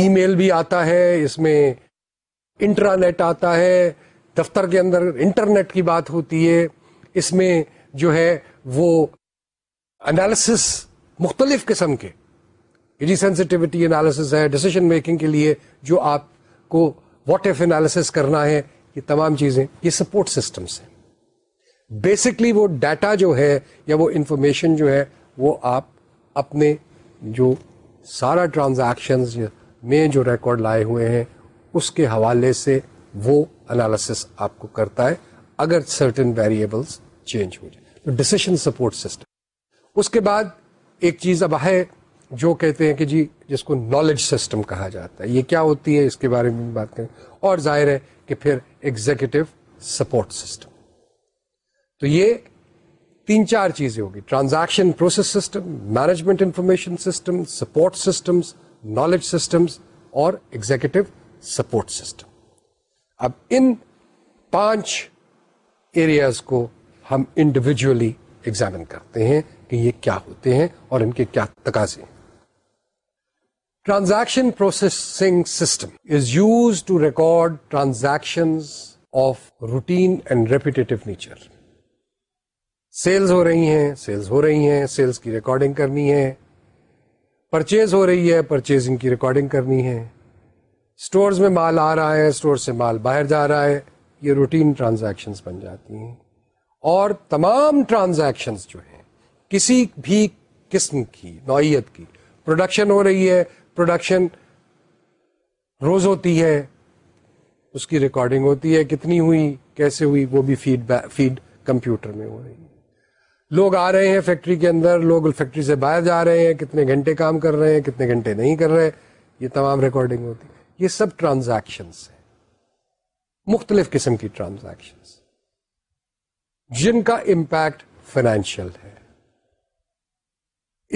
ای میل بھی آتا ہے اس میں انٹرانیٹ آتا ہے دفتر کے اندر انٹرنیٹ کی بات ہوتی ہے اس میں جو ہے وہ انالیسس مختلف قسم کے جی سینسٹیوٹی انالیسز ہے ڈسیزن میکنگ کے لیے جو آپ کو واٹ ایف انالیسز کرنا ہے یہ تمام چیزیں یہ سپورٹ سسٹمس ہیں بیسکلی وہ ڈیٹا جو ہے یا وہ انفارمیشن جو ہے وہ آپ اپنے جو سارا ٹرانزیکشنز میں جو ریکارڈ لائے ہوئے ہیں اس کے حوالے سے وہ انالیسس آپ کو کرتا ہے اگر سرٹن ویریبلس چینج ہو جائے ڈسیشن سپورٹ سسٹم اس کے بعد ایک چیز اب ہے جو کہتے ہیں کہ جی جس کو نالج سسٹم کہا جاتا ہے یہ کیا ہوتی ہے اس کے بارے میں بات کریں اور ظاہر ہے کہ پھر ایگزیکٹو سپورٹ سسٹم تو یہ تین چار چیزیں ہوگی transaction process system management information system support systems knowledge systems اور ایگزیکٹو سپورٹ سسٹم اب ان پانچ ایریاز کو ہم انڈیویجولی ایگزامن کرتے ہیں کہ یہ کیا ہوتے ہیں اور ان کے کیا تقاضے ہیں transaction processing system is used to record transaction of routine and repetitive nature sales ہو رہی ہیں سیلز ہو رہی ہیں سیلز کی ریکارڈنگ کرنی ہے پرچیز ہو رہی ہے پرچیزنگ کی ریکارڈنگ کرنی ہے اسٹورز میں مال آ رہا ہے اسٹور سے مال باہر جا رہا ہے یہ روٹین ٹرانزیکشنز بن جاتی ہیں اور تمام ٹرانزیکشنز جو ہیں کسی بھی قسم کی نوعیت کی پروڈکشن ہو رہی ہے پروڈکشن روز ہوتی ہے اس کی ریکارڈنگ ہوتی ہے کتنی ہوئی کیسے ہوئی وہ بھی فیڈ بیک فیڈ کمپیوٹر میں ہو رہی ہے لوگ آ رہے ہیں فیکٹری کے اندر لوگ فیکٹری سے باہر جا رہے ہیں کتنے گھنٹے کام کر رہے ہیں کتنے گھنٹے نہیں کر رہے یہ تمام ریکارڈنگ ہوتی ہے یہ سب ٹرانزیکشنس ہیں مختلف قسم کی ٹرانزیکشنس جن کا امپیکٹ فائنینشیل ہے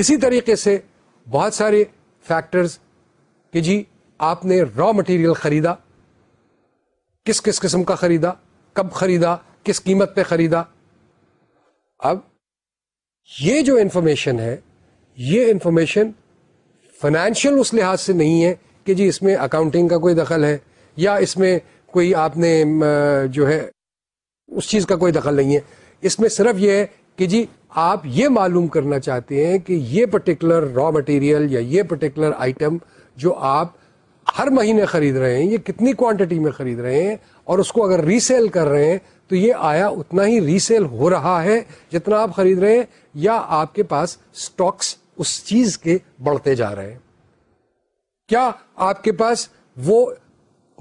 اسی طریقے سے بہت سارے فیکٹرز کہ جی آپ نے را مٹیریل خریدا کس کس قسم کا خریدا کب خریدا کس قیمت پہ خریدا اب یہ جو انفارمیشن ہے یہ انفارمیشن فائنینشیل اس لحاظ سے نہیں ہے کہ جی اس میں اکاؤنٹنگ کا کوئی دخل ہے یا اس میں کوئی آپ نے جو ہے اس چیز کا کوئی دخل نہیں ہے اس میں صرف یہ ہے کہ جی آپ یہ معلوم کرنا چاہتے ہیں کہ یہ پرٹیکولر را مٹیریل یا یہ پرٹیکولر آئٹم جو آپ ہر مہینے خرید رہے ہیں یہ کتنی کوانٹٹی میں خرید رہے ہیں اور اس کو اگر ریسیل کر رہے ہیں تو یہ آیا اتنا ہی ریسیل ہو رہا ہے جتنا آپ خرید رہے ہیں یا آپ کے پاس سٹاکس اس چیز کے بڑھتے جا رہے ہیں کیا آپ کے پاس وہ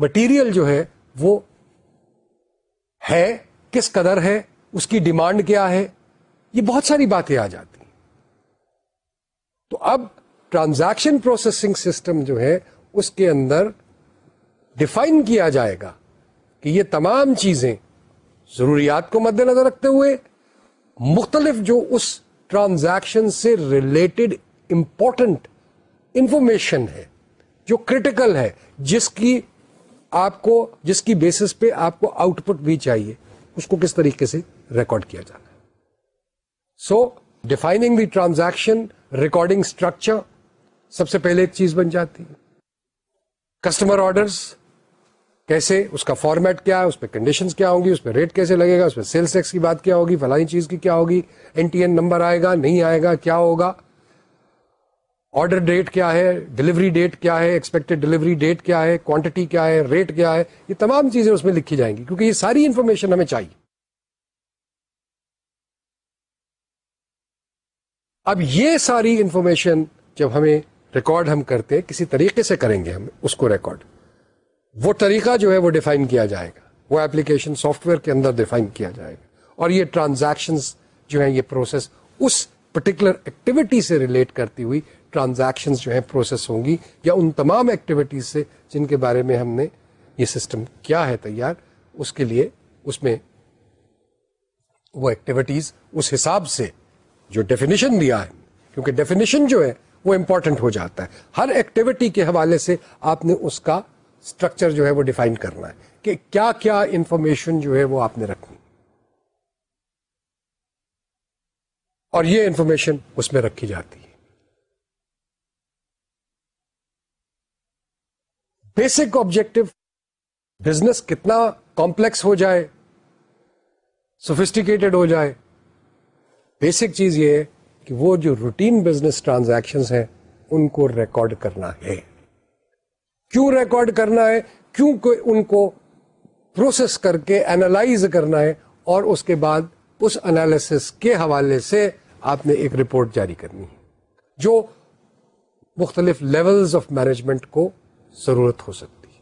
مٹیریل جو ہے وہ ہے کس قدر ہے اس کی ڈیمانڈ کیا ہے یہ بہت ساری باتیں آ جاتی ہیں تو اب ٹرانزیکشن پروسیسنگ سسٹم جو ہے اس کے اندر ڈیفائن کیا جائے گا کہ یہ تمام چیزیں ضروریات کو مد نظر رکھتے ہوئے مختلف جو اس ٹرانزیکشن سے ریلیٹڈ امپورٹنٹ انفارمیشن ہے جو کریٹیکل ہے جس کی آپ کو جس کی بیسس پہ آپ کو آؤٹ پٹ بھی چاہیے اس کو کس طریقے سے ریکارڈ کیا جانا ہے so defining the transaction recording structure سب سے پہلے ایک چیز بن جاتی ہے کسٹمر آرڈرس کیسے اس کا فارمیٹ کیا ہے اس پہ کنڈیشن کیا ہوں گی اس پہ ریٹ کیسے لگے گا اس پہ سیلس ٹیکس کی بات کیا ہوگی فلائی چیز کی کیا ہوگی این ٹی این نمبر آئے گا نہیں آئے گا کیا ہوگا آرڈر ڈیٹ کیا ہے ڈلیوری ڈیٹ کیا ہے ایکسپیکٹڈ ڈلیوری ڈیٹ کیا ہے کوانٹٹی کیا ہے ریٹ کیا ہے یہ تمام چیزیں اس میں لکھی جائیں گی کیونکہ یہ ساری انفارمیشن ہمیں چاہیے اب یہ ساری انفارمیشن جب ہمیں ریکارڈ ہم کرتے کسی طریقے سے کریں گے ہم اس کو ریکارڈ وہ طریقہ جو ہے وہ ڈیفائن کیا جائے گا وہ اپلیکیشن سافٹ ویئر کے اندر ڈیفائن کیا جائے گا اور یہ ٹرانزیکشن جو ہیں یہ پروسیس اس پرٹیکولر ایکٹیویٹی سے ریلیٹ کرتی ہوئی ٹرانزیکشنز جو ہیں پروسیس ہوں گی یا ان تمام ایکٹیویٹیز سے جن کے بارے میں ہم نے یہ سسٹم کیا ہے تیار اس کے لیے اس میں وہ ایکٹیویٹیز اس حساب سے جو ڈیفینیشن دیا ہے کیونکہ ڈیفینیشن جو ہے وہ امپورٹنٹ ہو جاتا ہے ہر ایکٹیویٹی کے حوالے سے آپ نے اس کا اسٹرکچر جو ہے وہ ڈیفائن کرنا ہے کہ کیا کیا انفارمیشن جو ہے وہ آپ نے رکھنی اور یہ انفارمیشن اس میں رکھی جاتی ہے بیسک آبجیکٹو بزنس کتنا کمپلیکس ہو جائے سوفیسٹیکیٹڈ ہو جائے بیسک چیز یہ ہے کہ وہ جو روٹین بزنس ٹرانزیکشن ہیں ان کو ریکارڈ کرنا ہے کیوں ریکارڈ کرنا ہے کیوں ان کو پروسیس کر کے انالائز کرنا ہے اور اس کے بعد اس انالیسس کے حوالے سے آپ نے ایک رپورٹ جاری کرنی ہے جو مختلف لیولز آف مینجمنٹ کو ضرورت ہو سکتی ہے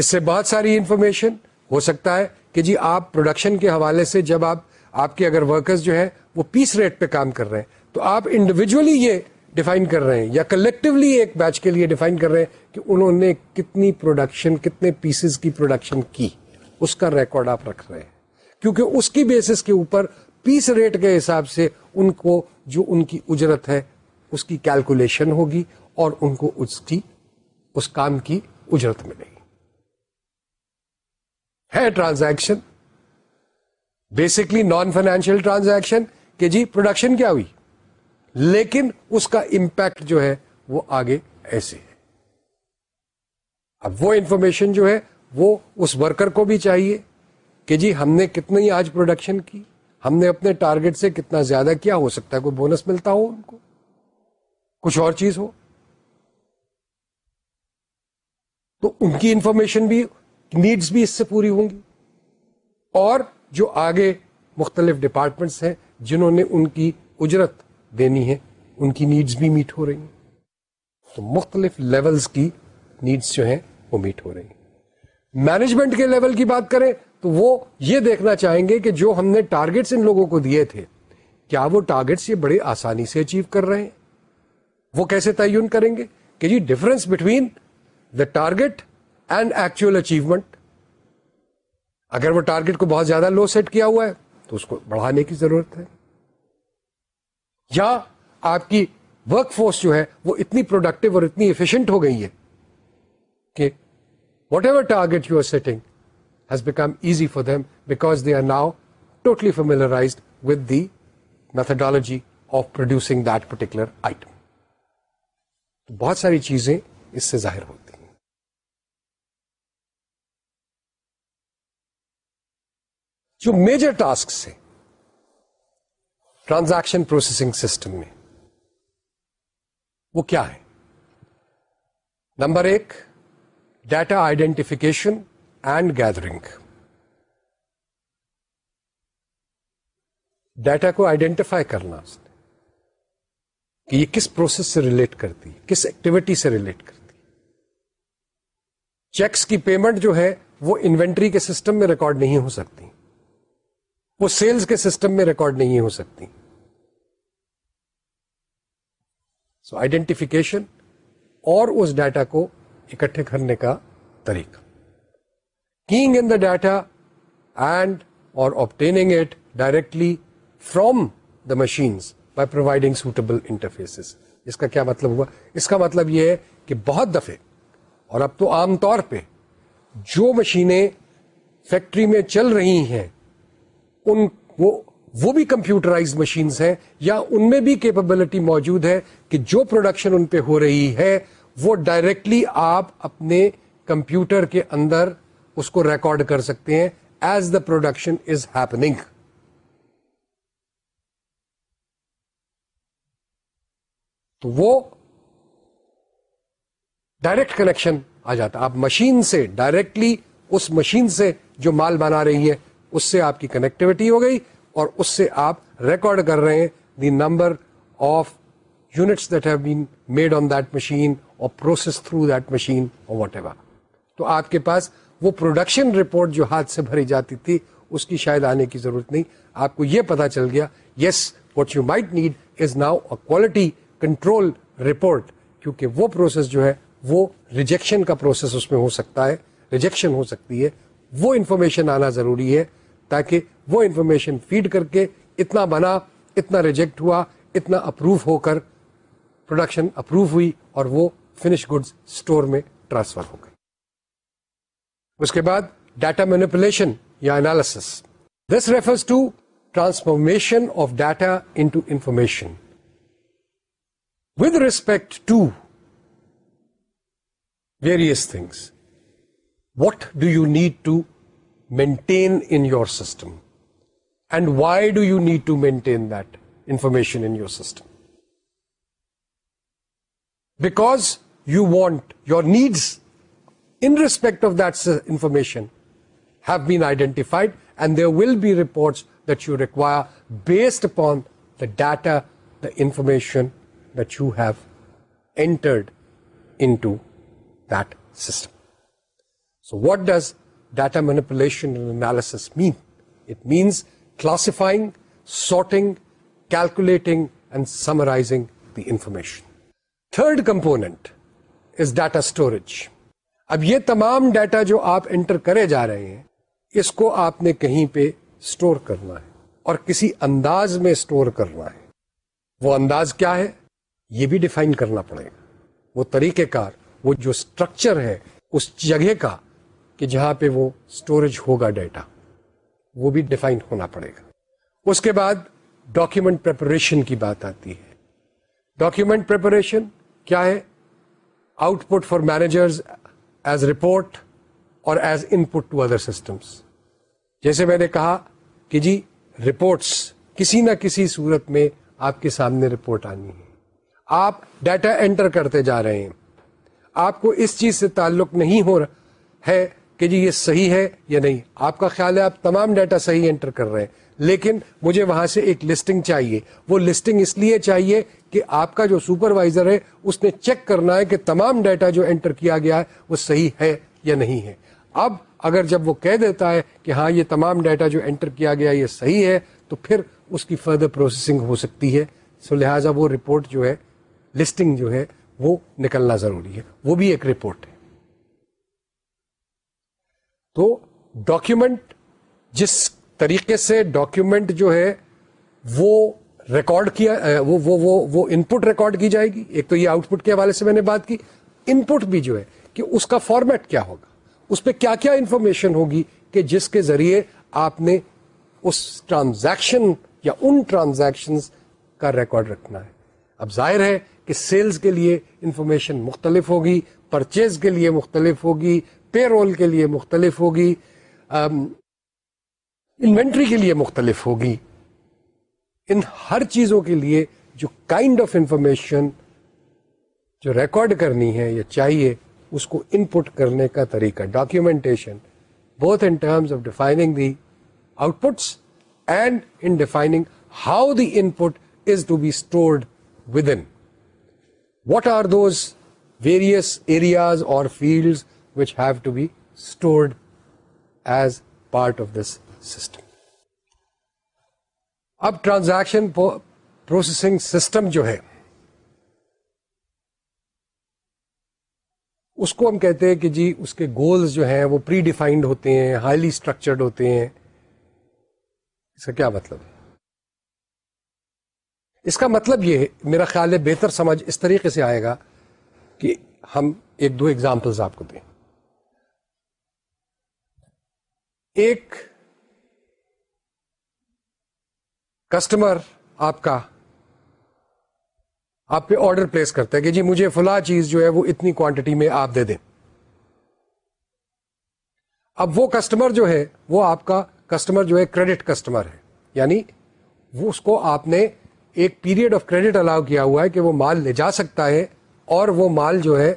اس سے بہت ساری انفارمیشن ہو سکتا ہے کہ جی آپ پروڈکشن کے حوالے سے جب آپ آپ کے اگر ورکرز جو ہیں وہ پیس ریٹ پہ کام کر رہے ہیں تو آپ انڈیویجلی یہ ڈیفائن کر رہے ہیں یا کلیکٹولی ایک بیچ کے لیے ڈیفائن کر رہے ہیں کہ انہوں نے کتنی پروڈکشن کتنے پیسز کی پروڈکشن کی اس کا ریکارڈ آپ رکھ رہے ہیں کیونکہ اس کی بیسس کے اوپر پیس ریٹ کے حساب سے ان کو جو ان کی اجرت ہے اس کی کیلکولیشن ہوگی اور ان کو اس کی اس کام کی اجرت ملے گی ہے transaction basically non financial transaction کہ جی پروڈکشن کیا ہوئی لیکن اس کا امپیکٹ جو ہے وہ آگے ایسے ہے اب وہ انفارمیشن جو ہے وہ اس ورکر کو بھی چاہیے کہ جی ہم نے کتنی آج پروڈکشن کی ہم نے اپنے ٹارگٹ سے کتنا زیادہ کیا ہو سکتا ہے کوئی بونس ملتا ہو ان کو کچھ اور چیز ہو تو ان کی انفارمیشن بھی نیڈس بھی اس سے پوری ہوں گی اور جو آگے مختلف ڈپارٹمنٹس ہیں جنہوں نے ان کی اجرت دینی ہے ان کی نیڈس بھی میٹ ہو رہی ہیں تو مختلف لیولز کی نیڈس جو ہیں وہ میٹ ہو رہی ہیں مینجمنٹ کے لیول کی بات کریں تو وہ یہ دیکھنا چاہیں گے کہ جو ہم نے ٹارگیٹس ان لوگوں کو دیے تھے کیا وہ ٹارگیٹس یہ بڑی آسانی سے اچیو کر رہے ہیں وہ کیسے تعین کریں گے کہ جی difference between the target and actual achievement اگر وہ ٹارگیٹ کو بہت زیادہ لو سیٹ کیا ہوا ہے تو اس کو بڑھانے کی ضرورت ہے یا آپ کی ورک فورس جو ہے وہ اتنی پروڈکٹیو اور اتنی افیشئنٹ ہو گئی ہے کہ whatever target you are setting has become easy for them because they are now totally familiarise with the methodology of producing that particular item بہت ساری چیزیں اس سے ظاہر ہوتی ہیں جو میجر ٹاسک ہیں ٹرانزیکشن پروسیسنگ سسٹم میں وہ کیا ہے نمبر ایک data identification and gathering data کو آئیڈینٹیفائی کرنا اس نے کہ یہ کس پروسیس سے ریلیٹ کرتی ہے کس ایکٹیویٹی سے ریلیٹ کرتی چیکس کی پیمنٹ جو ہے وہ انوینٹری کے سسٹم میں ریکارڈ نہیں ہو سکتی وہ سیلز کے سسٹم میں ریکارڈ نہیں ہو سکتی سو آئیڈینٹیفیکیشن اور اس ڈیٹا کو اکٹھے کرنے کا طریقہ keying in the data and اور obtaining it directly from the machines by providing suitable interface اس کا کیا مطلب ہوا اس کا مطلب یہ ہے کہ بہت دفعے اور اب تو عام طور پہ جو مشینیں فیکٹری میں چل رہی ہیں ان وہ وہ بھی کمپیوٹرائز مشینز ہیں یا ان میں بھی کیپبلٹی موجود ہے کہ جو پروڈکشن ان پہ ہو رہی ہے وہ ڈائریکٹلی آپ اپنے کمپیوٹر کے اندر اس کو ریکارڈ کر سکتے ہیں as the production is happening تو وہ ڈائریکٹ کنیکشن آ جاتا آپ مشین سے ڈائریکٹلی اس مشین سے جو مال بنا رہی ہے اس سے آپ کی کنیکٹوٹی ہو گئی اور اس سے آپ ریکارڈ کر رہے ہیں the number of units that have been made on that machine اور پروسیس تھرو دیٹ مشین اور واٹ ایور تو آپ کے پاس وہ پروڈکشن رپورٹ جو ہاتھ سے بھری جاتی تھی اس کی شاید آنے کی ضرورت نہیں آپ کو یہ پتا چل گیا yes what you might need is now a quality control report کیونکہ وہ پروسیس جو ہے وہ ریجیکشن کا پروسیس اس میں ہو سکتا ہے ریجیکشن ہو سکتی ہے وہ انفارمیشن آنا ضروری ہے تاکہ وہ انفارمیشن فیڈ کر کے اتنا بنا اتنا ریجیکٹ ہوا اتنا اپروو ہو کر پروڈکشن اپروو ہوئی اور وہ فنش گڈ اسٹور میں ٹرانسفر ہو گئی اس کے بعد ڈیٹا مینپولیشن یا analysis this refers to transformation of data into information with respect to various things. What do you need to maintain in your system? And why do you need to maintain that information in your system? Because you want your needs in respect of that information have been identified, and there will be reports that you require based upon the data, the information what does and analysis mean it means classifying sorting calculating and summarising the information third component is data storage اب یہ تمام ڈیٹا جو آپ انٹر کرے جا رہے ہیں اس کو آپ نے کہیں پہ اسٹور کرنا ہے اور کسی انداز میں اسٹور کرنا ہے وہ انداز کیا ہے یہ بھی ڈیفائن کرنا پڑے گا وہ طریقہ کار وہ جو اسٹرکچر ہے اس جگہ کا کہ جہاں پہ وہ اسٹوریج ہوگا ڈیٹا وہ بھی ڈیفائن ہونا پڑے گا اس کے بعد ڈاکیومنٹ پریپریشن کی بات آتی ہے ڈاکیومنٹ پریپریشن کیا ہے output for managers as report اور as input to other systems جیسے میں نے کہا کہ جی رپورٹس کسی نہ کسی صورت میں آپ کے سامنے رپورٹ آنی ہے آپ ڈیٹا انٹر کرتے جا رہے ہیں آپ کو اس چیز سے تعلق نہیں ہو رہا ہے کہ جی یہ صحیح ہے یا نہیں آپ کا خیال ہے آپ تمام ڈیٹا صحیح انٹر کر رہے ہیں لیکن مجھے وہاں سے ایک لسٹنگ چاہیے وہ لسٹنگ اس لیے چاہیے کہ آپ کا جو سپروائزر ہے اس نے چیک کرنا ہے کہ تمام ڈیٹا جو انٹر کیا گیا ہے وہ صحیح ہے یا نہیں ہے اب اگر جب وہ کہہ دیتا ہے کہ ہاں یہ تمام ڈیٹا جو انٹر کیا گیا یہ صحیح ہے تو پھر اس کی فردر پروسیسنگ ہو سکتی ہے سو لہٰذا وہ رپورٹ جو ہے لسٹنگ جو ہے وہ نکلنا ضروری ہے وہ بھی ایک رپورٹ ہے تو ڈاکیومنٹ جس طریقے سے ڈاکیومنٹ جو ہے وہ ریکارڈ کیا وہ وہ, وہ, وہ ان پٹ ریکارڈ کی جائے گی ایک تو یہ آؤٹ پٹ کے حوالے سے میں نے بات کی ان پٹ بھی جو ہے کہ اس کا فارمیٹ کیا ہوگا اس پہ کیا کیا انفارمیشن ہوگی کہ جس کے ذریعے آپ نے اس ٹرانزیکشن یا ان ٹرانزیکشن کا ریکارڈ رکھنا ہے اب ظاہر ہے کہ سیلز کے لیے انفارمیشن مختلف ہوگی پرچیز کے لیے مختلف ہوگی پے رول کے لیے مختلف ہوگی انوینٹری کے لیے مختلف ہوگی ان ہر چیزوں کے لیے جو کائنڈ آف انفارمیشن جو ریکارڈ کرنی ہے یا چاہیے اس کو ان پٹ کرنے کا طریقہ documentation both in terms of defining the outputs and in defining how the input is to be stored within what are those various areas اور fields which have to be stored as part of this system اب ٹرانزیکشن پروسیسنگ سسٹم جو ہے اس کو ہم کہتے ہیں کہ جی اس کے گولز جو ہیں وہ پری ڈیفائنڈ ہوتے ہیں ہائیلی اسٹرکچرڈ ہوتے ہیں اس کا کیا مطلب ہے اس کا مطلب یہ میرا خیال ہے بہتر سمجھ اس طریقے سے آئے گا کہ ہم ایک دو ایگزامپلز آپ کو دیں ایک کسٹمر آپ کا آپ پہ آرڈر پلیس کرتا ہے کہ جی مجھے فلا چیز جو ہے وہ اتنی کوانٹٹی میں آپ دے دیں اب وہ کسٹمر جو ہے وہ آپ کا کسٹمر جو ہے کریڈٹ کسٹمر ہے یعنی وہ اس کو آپ نے ایک پیریڈ آف کریڈٹ الاؤ کیا ہوا ہے کہ وہ مال لے جا سکتا ہے اور وہ مال جو ہے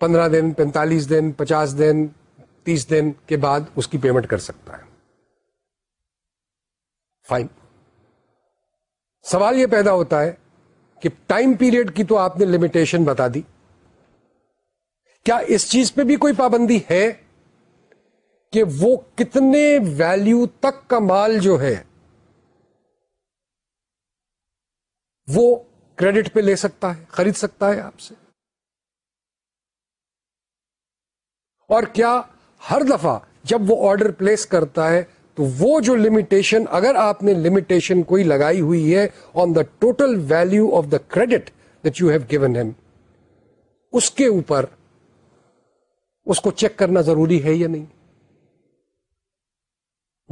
پندرہ دن پینتالیس دن پچاس دن تیس دن کے بعد اس کی پیمنٹ کر سکتا ہے فائن سوال یہ پیدا ہوتا ہے کہ ٹائم پیریڈ کی تو آپ نے لمیٹیشن بتا دی کیا اس چیز پہ بھی کوئی پابندی ہے کہ وہ کتنے ویلیو تک کا مال جو ہے وہ کریڈٹ پہ لے سکتا ہے خرید سکتا ہے آپ سے اور کیا ہر دفعہ جب وہ آرڈر پلیس کرتا ہے تو وہ جو لمیٹیشن اگر آپ نے لمیٹیشن کوئی لگائی ہوئی ہے on the total value of the credit that you have given him اس کے اوپر اس کو چیک کرنا ضروری ہے یا نہیں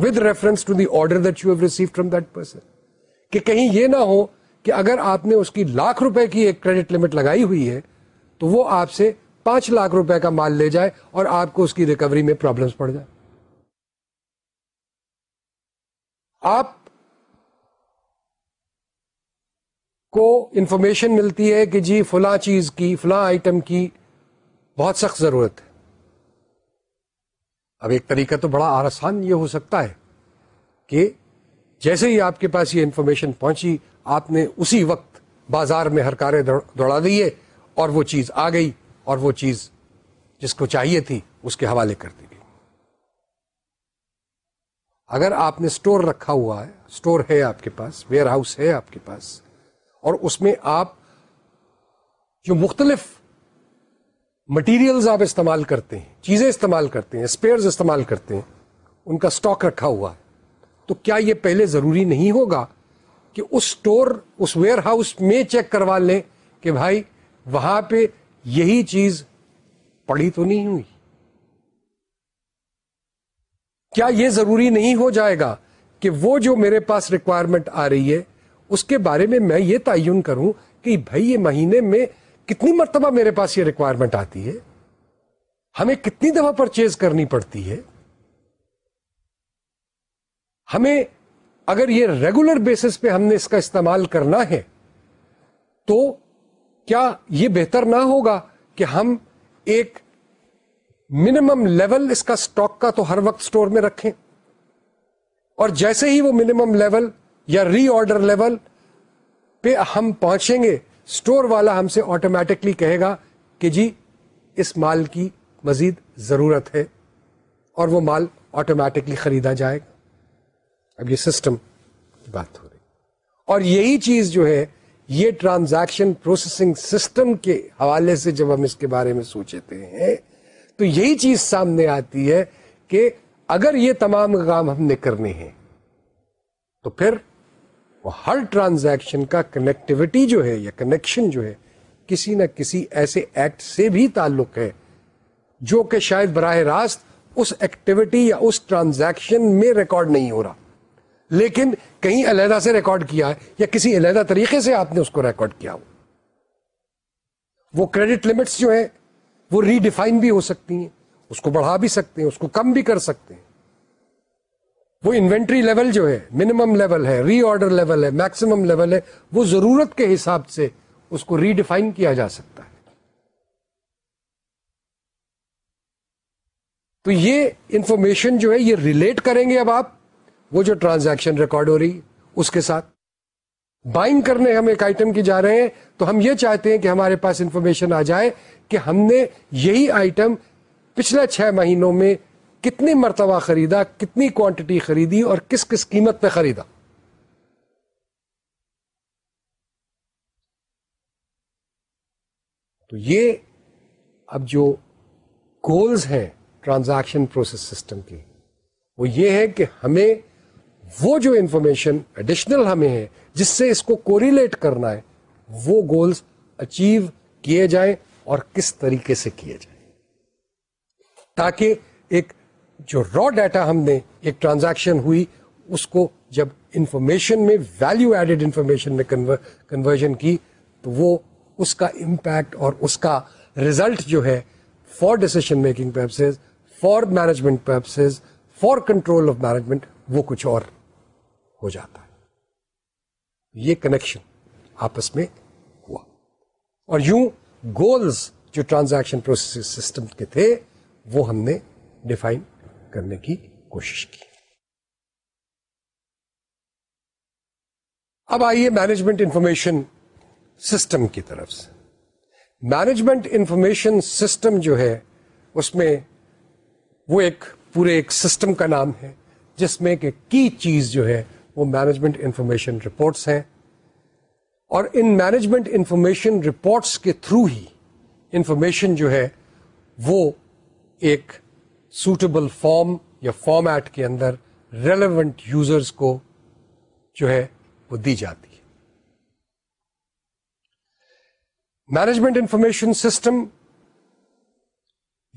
with reference to the order that you have receive from that person کہ کہیں یہ نہ ہو کہ اگر آپ نے اس کی لاکھ روپے کی ایک کریڈٹ لمٹ لگائی ہوئی ہے تو وہ آپ سے پانچ لاکھ روپے کا مال لے جائے اور آپ کو اس کی ریکوری میں پرابلم پڑ جائے آپ کو انفارمیشن ملتی ہے کہ جی فلاں چیز کی فلاں آئٹم کی بہت سخت ضرورت ہے اب ایک طریقہ تو بڑا آسان یہ ہو سکتا ہے کہ جیسے ہی آپ کے پاس یہ انفارمیشن پہنچی آپ نے اسی وقت بازار میں ہر کارے دوڑا دیے اور وہ چیز آ گئی اور وہ چیز جس کو چاہیے تھی اس کے حوالے کر دی گئی اگر آپ نے اسٹور رکھا ہوا ہے اسٹور ہے آپ کے پاس ویئر ہاؤس ہے آپ کے پاس اور اس میں آپ جو مختلف مٹیریلز آپ استعمال کرتے ہیں چیزیں استعمال کرتے ہیں اسپیئرز استعمال کرتے ہیں ان کا اسٹاک رکھا ہوا ہے تو کیا یہ پہلے ضروری نہیں ہوگا کہ اس اسٹور اس ویئر ہاؤس میں چیک کروا لیں کہ بھائی وہاں پہ یہی چیز پڑی تو نہیں ہوئی کیا یہ ضروری نہیں ہو جائے گا کہ وہ جو میرے پاس ریکوائرمنٹ آ رہی ہے اس کے بارے میں میں یہ تعین کروں کہ بھائی یہ مہینے میں کتنی مرتبہ میرے پاس یہ ریکوائرمنٹ آتی ہے ہمیں کتنی دفعہ پرچیز کرنی پڑتی ہے ہمیں اگر یہ ریگولر بیسس پہ ہم نے اس کا استعمال کرنا ہے تو کیا یہ بہتر نہ ہوگا کہ ہم ایک منیمم لیول اس کا سٹاک کا تو ہر وقت سٹور میں رکھیں اور جیسے ہی وہ منیمم لیول یا ری آرڈر لیول پہ ہم پہنچیں گے سٹور والا ہم سے آٹومیٹکلی کہے گا کہ جی اس مال کی مزید ضرورت ہے اور وہ مال آٹومیٹکلی خریدا جائے گا اب یہ سسٹم کی بات ہو رہی اور یہی چیز جو ہے یہ ٹرانزیکشن پروسیسنگ سسٹم کے حوالے سے جب ہم اس کے بارے میں سوچتے ہیں تو یہی چیز سامنے آتی ہے کہ اگر یہ تمام کام ہم نے کرنے ہیں تو پھر وہ ہر ٹرانزیکشن کا کنیکٹیوٹی جو ہے یا کنیکشن جو ہے کسی نہ کسی ایسے ایکٹ سے بھی تعلق ہے جو کہ شاید براہ راست اس ایکٹیویٹی یا اس ٹرانزیکشن میں ریکارڈ نہیں ہو رہا لیکن کہیں علیحدہ سے ریکارڈ کیا ہے یا کسی علیحدہ طریقے سے آپ نے اس کو ریکارڈ کیا ہو وہ کریڈٹ لمٹس جو ہیں وہ ریڈیفائن بھی ہو سکتی ہیں اس کو بڑھا بھی سکتے ہیں اس کو کم بھی کر سکتے ہیں وہ انوینٹری لیول جو ہے منیمم لیول ہے ری آرڈر لیول ہے میکسیمم لیول ہے وہ ضرورت کے حساب سے اس کو ریڈیفائن کیا جا سکتا ہے تو یہ انفارمیشن جو ہے یہ ریلیٹ کریں گے اب آپ وہ جو ٹرانزیکشن ریکارڈ ہو رہی اس کے ساتھ بائنگ کرنے ہم ایک آئٹم کی جا رہے ہیں تو ہم یہ چاہتے ہیں کہ ہمارے پاس انفارمیشن آ جائے کہ ہم نے یہی آئٹم پچھلے چھ مہینوں میں کتنی مرتبہ خریدا کتنی کوانٹٹی خریدی اور کس کس قیمت پہ خریدا تو یہ اب جو گولز ہیں ٹرانزیکشن پروسیس سسٹم کی وہ یہ ہے کہ ہمیں وہ جو انفارمیشن ایڈیشنل ہمیں ہے جس سے اس کو کوریلیٹ کرنا ہے وہ گولز اچیو کیے جائیں اور کس طریقے سے کیے جائیں تاکہ ایک جو را ڈیٹا ہم نے ایک ٹرانزیکشن ہوئی اس کو جب انفارمیشن میں ویلو ایڈیڈ انفارمیشن میں کنورژن کی تو وہ اس کا امپیکٹ اور اس کا ریزلٹ جو ہے for decision making purposes for management purposes for control of management وہ کچھ اور ہو جاتا ہے یہ کنیکشن آپس میں ہوا اور یوں گولز جو ٹرانزیکشن پروسیس سسٹم کے تھے وہ ہم نے ڈیفائن کرنے کی کوشش کی اب آئیے مینجمنٹ انفارمیشن سسٹم کی طرف سے مینجمنٹ انفارمیشن سسٹم جو ہے اس میں وہ ایک پورے ایک سسٹم کا نام ہے جس میں کہ کی چیز جو ہے وہ مینجمنٹ انفارمیشن رپورٹس ہیں اور ان مینجمنٹ انفارمیشن رپورٹس کے تھرو ہی انفارمیشن جو ہے وہ ایک سوٹیبل فارم یا فارم ایٹ کے اندر ریلیونٹ یوزرز کو جو ہے وہ دی جاتی ہے مینجمنٹ انفارمیشن سسٹم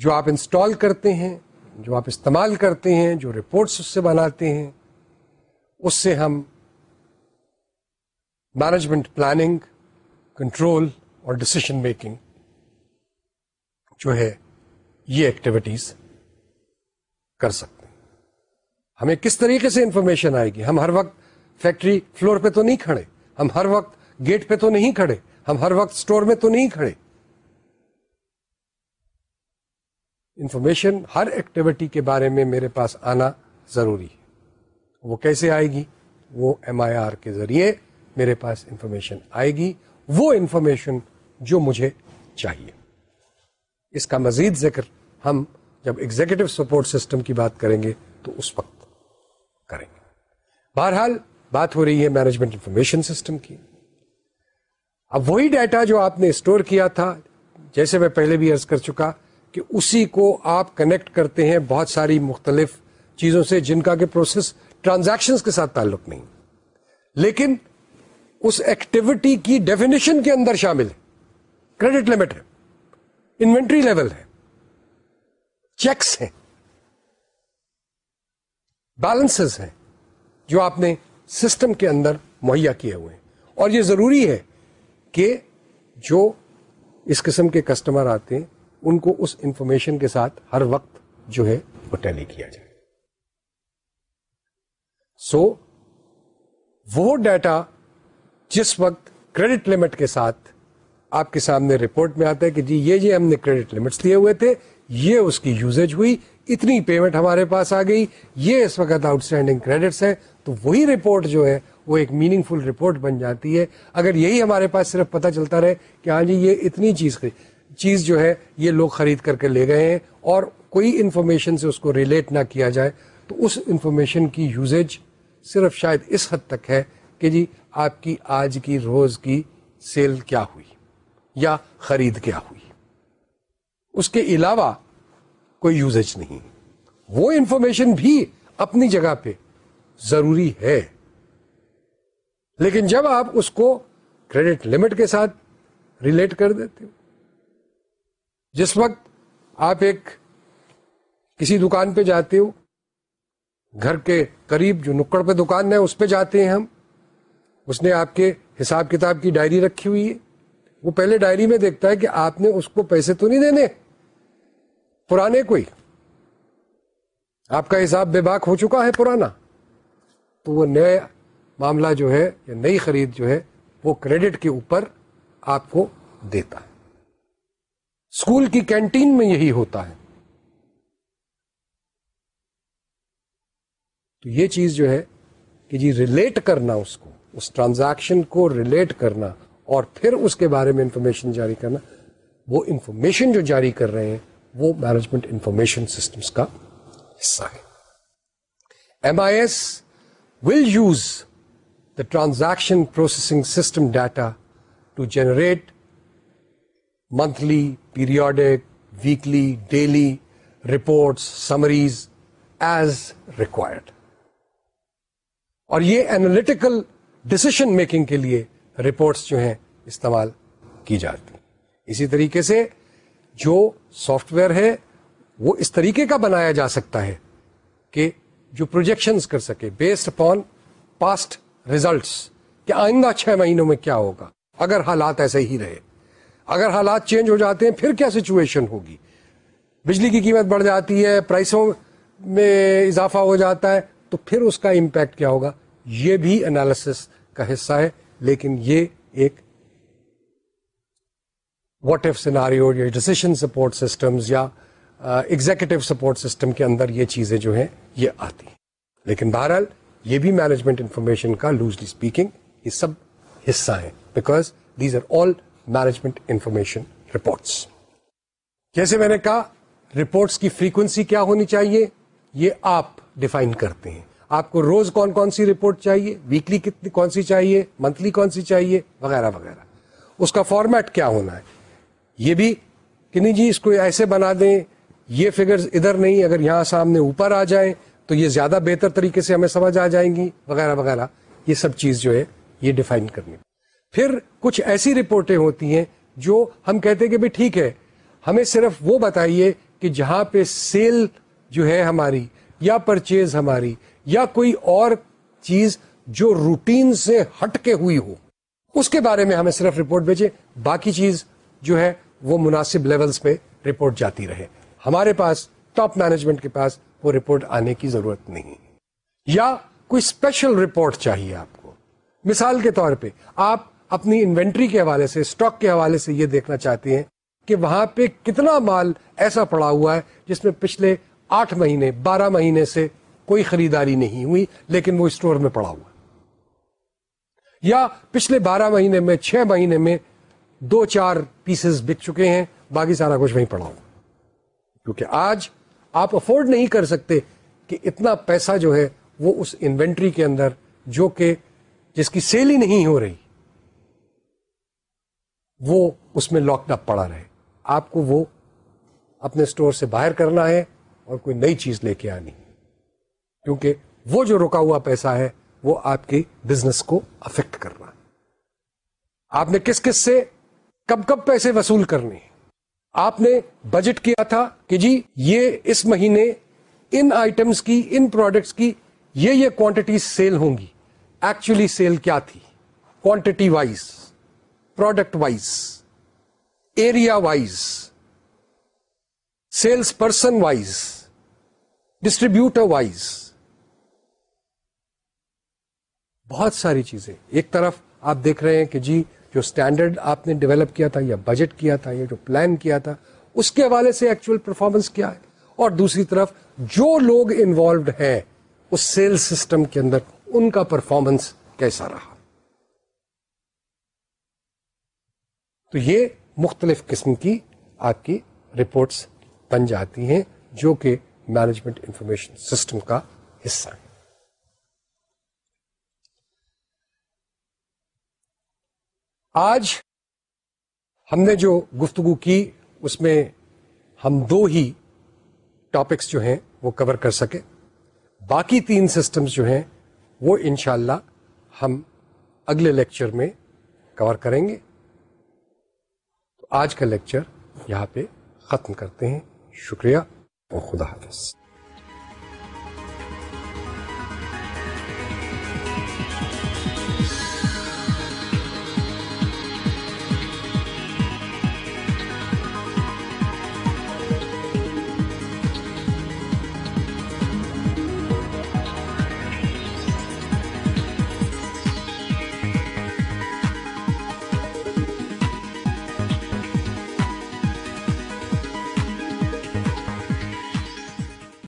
جو آپ انسٹال کرتے ہیں جو آپ استعمال کرتے ہیں جو رپورٹس اس سے بناتے ہیں اس سے ہم مینجمنٹ پلاننگ کنٹرول اور ڈسیشن میکنگ جو ہے یہ ایکٹیویٹیز کر سکتے ہیں ہمیں کس طریقے سے انفارمیشن آئے گی ہم ہر وقت فیکٹری فلور پہ تو نہیں کھڑے ہم ہر وقت گیٹ پہ تو نہیں کھڑے ہم ہر وقت اسٹور میں تو نہیں کھڑے انفارمیشن ہر ایکٹیویٹی کے بارے میں میرے پاس آنا ضروری ہے وہ کیسے آئے گی وہ ایم آئی آر کے ذریعے میرے پاس انفارمیشن آئے گی وہ انفارمیشن جو مجھے چاہیے اس کا مزید ذکر ہم جب ایگزیکٹو سپورٹ سسٹم کی بات کریں گے تو اس وقت کریں گے بہرحال بات ہو رہی ہے مینجمنٹ انفارمیشن سسٹم کی اب وہی ڈیٹا جو آپ نے اسٹور کیا تھا جیسے میں پہلے بھی عرض کر چکا کہ اسی کو آپ کنیکٹ کرتے ہیں بہت ساری مختلف چیزوں سے جن کا کہ پروسیس ٹرانزیکشن کے ساتھ تعلق نہیں لیکن اس ایکٹیویٹی کی ڈیفینیشن کے اندر شامل ہے کریڈٹ لمٹ ہے انوینٹری لیول ہے چیکس ہیں بیلنس ہیں جو آپ نے سسٹم کے اندر مہیا کیے ہوئے ہیں اور یہ ضروری ہے کہ جو اس قسم کے کسٹمر آتے ہیں ان کو اس انفارمیشن کے ساتھ ہر وقت جو ہے وہ ٹیلی کیا جائے سو وہ ڈیٹا جس وقت کریڈٹ لمٹ کے ساتھ آپ کے سامنے رپورٹ میں آتا ہے کہ جی یہ ہم نے کریڈٹ لمٹس دیے ہوئے تھے یہ اس کی یوزیج ہوئی اتنی پیمنٹ ہمارے پاس آ گئی یہ اس وقت آؤٹ اسٹینڈنگ کریڈٹس ہیں تو وہی رپورٹ جو ہے وہ ایک میننگ فل رپورٹ بن جاتی ہے اگر یہی ہمارے پاس صرف پتہ چلتا رہے کہ ہاں جی یہ اتنی چیز خرید چیز جو ہے یہ لوگ خرید کر کے لے گئے ہیں اور کوئی انفارمیشن سے اس کو ریلیٹ نہ کیا جائے تو اس انفارمیشن کی یوزیج صرف شاید اس حد تک ہے کہ جی آپ کی آج کی روز کی سیل کیا ہوئی یا خرید کیا ہوئی اس کے علاوہ کوئی یوزیج نہیں وہ انفارمیشن بھی اپنی جگہ پہ ضروری ہے لیکن جب آپ اس کو کریڈٹ لمٹ کے ساتھ ریلیٹ کر دیتے جس وقت آپ ایک کسی دکان پہ جاتے ہو گھر کے قریب جو نکڑ پہ دکان ہے اس پہ جاتے ہیں ہم اس نے آپ کے حساب کتاب کی ڈائری رکھی ہوئی ہے وہ پہلے ڈائری میں دیکھتا ہے کہ آپ نے اس کو پیسے تو نہیں دینے پرانے کوئی آپ کا حساب بے باک ہو چکا ہے پرانا تو وہ نئے معاملہ جو ہے یا نئی خرید جو ہے وہ کریڈٹ کے اوپر آپ کو دیتا ہے اسکول کی کینٹین میں یہی ہوتا ہے تو یہ چیز جو ہے کہ جی ریلیٹ کرنا اس کو اس ٹرانزیکشن کو ریلیٹ کرنا اور پھر اس کے بارے میں انفارمیشن جاری کرنا وہ انفارمیشن جو جاری کر رہے ہیں وہ مینجمنٹ انفارمیشن سسٹمس کا حصہ ہے M I S will use the transaction processing system data to generate monthly periodic weekly daily reports summaries as required اور یہ اینالٹیکل ڈسیشن میکنگ کے لیے رپورٹس جو ہیں استعمال کی جاتی اسی طریقے سے جو سافٹ ویئر ہے وہ اس طریقے کا بنایا جا سکتا ہے کہ جو پروجیکشنز کر سکے بیسڈ اپون پاسٹ ریزلٹس کہ آئندہ چھ مہینوں میں کیا ہوگا اگر حالات ایسے ہی رہے اگر حالات چینج ہو جاتے ہیں پھر کیا سچویشن ہوگی بجلی کی قیمت بڑھ جاتی ہے پرائسوں میں اضافہ ہو جاتا ہے تو پھر اس کا امپیکٹ کیا ہوگا یہ بھی انالیسس کا حصہ ہے لیکن یہ ایک what if scenario decision support system یا ایگزیکٹو سپورٹ سسٹم کے اندر یہ چیزیں جو ہیں یہ آتی ہیں لیکن بہرحال یہ بھی مینجمنٹ انفارمیشن کا لوزلی اسپیکنگ یہ سب حصہ ہیں because these are all management information reports جیسے میں نے کہا رپورٹس کی فریکوینسی کیا ہونی چاہیے یہ آپ ڈیفائن کرتے ہیں آپ کو روز کون کون سی رپورٹ چاہیے ویکلی کتنی کون سی چاہیے منتھلی کون سی چاہیے وغیرہ وغیرہ اس کا فارمیٹ کیا ہونا ہے یہ بھی کہ نہیں جی اس کو ایسے بنا دیں یہ فگرز ادھر نہیں اگر یہاں سامنے اوپر آ جائیں تو یہ زیادہ بہتر طریقے سے ہمیں سمجھ آ جائیں گی وغیرہ وغیرہ یہ سب چیز جو ہے یہ ڈیفائن کرنی پھر کچھ ایسی رپورٹیں ہوتی ہیں جو ہم کہتے ہیں کہ بھائی ٹھیک ہے ہمیں صرف وہ بتائیے کہ جہاں پہ سیل جو ہے ہماری یا پرچیز ہماری یا کوئی اور چیز جو روٹین سے ہٹ کے ہوئی ہو اس کے بارے میں ہمیں صرف رپورٹ بھیجے باقی چیز جو ہے وہ مناسب لیولز پہ رپورٹ جاتی رہے ہمارے پاس ٹاپ مینجمنٹ کے پاس وہ رپورٹ آنے کی ضرورت نہیں یا کوئی اسپیشل رپورٹ چاہیے آپ کو مثال کے طور پہ آپ اپنی انوینٹری کے حوالے سے اسٹاک کے حوالے سے یہ دیکھنا چاہتے ہیں کہ وہاں پہ کتنا مال ایسا پڑا ہوا ہے جس میں پچھلے آٹھ مہینے بارہ مہینے سے کوئی خریداری نہیں ہوئی لیکن وہ اسٹور میں پڑا ہوا یا پچھلے بارہ مہینے میں چھ مہینے میں دو چار پیسز بک چکے ہیں باقی سارا کچھ وہیں پڑا ہوا کیونکہ آج آپ افورڈ نہیں کر سکتے کہ اتنا پیسہ جو ہے وہ اس انوینٹری کے اندر جو کہ جس کی سیل ہی نہیں ہو رہی وہ اس میں لاکڈ اپ پڑا رہے آپ کو وہ اپنے اسٹور سے باہر کرنا ہے اور کوئی نئی چیز لے کے آنی ہے کیونکہ وہ جو رکا ہوا پیسہ ہے وہ آپ کی بزنس کو افیکٹ کرنا ہے آپ نے کس کس سے کب کب پیسے وصول کرنے آپ نے بجٹ کیا تھا کہ جی یہ اس مہینے ان آئٹمس کی ان پروڈکٹس کی یہ یہ کوانٹٹی سیل ہوں گی ایکچولی سیل کیا تھی quantity wise product wise area wise sales person wise distributor wise بہت ساری چیزیں ایک طرف آپ دیکھ رہے ہیں کہ جی جو اسٹینڈرڈ آپ نے ڈیولپ کیا تھا یا بجٹ کیا تھا یا جو پلان کیا تھا اس کے حوالے سے ایکچوئل پرفارمنس کیا ہے اور دوسری طرف جو لوگ انوالوڈ ہیں اس سیلس سسٹم کے اندر ان کا پرفارمنس کیسا رہا تو یہ مختلف قسم کی آپ کی رپورٹس بن جاتی ہیں جو کہ مینجمنٹ انفارمیشن سسٹم کا حصہ ہے آج ہم نے جو گفتگو کی اس میں ہم دو ہی ٹاپکس جو ہیں وہ کور کر سکے باقی تین سسٹمز جو ہیں وہ انشاءاللہ ہم اگلے لیکچر میں کور کریں گے آج کا لیکچر یہاں پہ ختم کرتے ہیں شکریہ اور خدا حافظ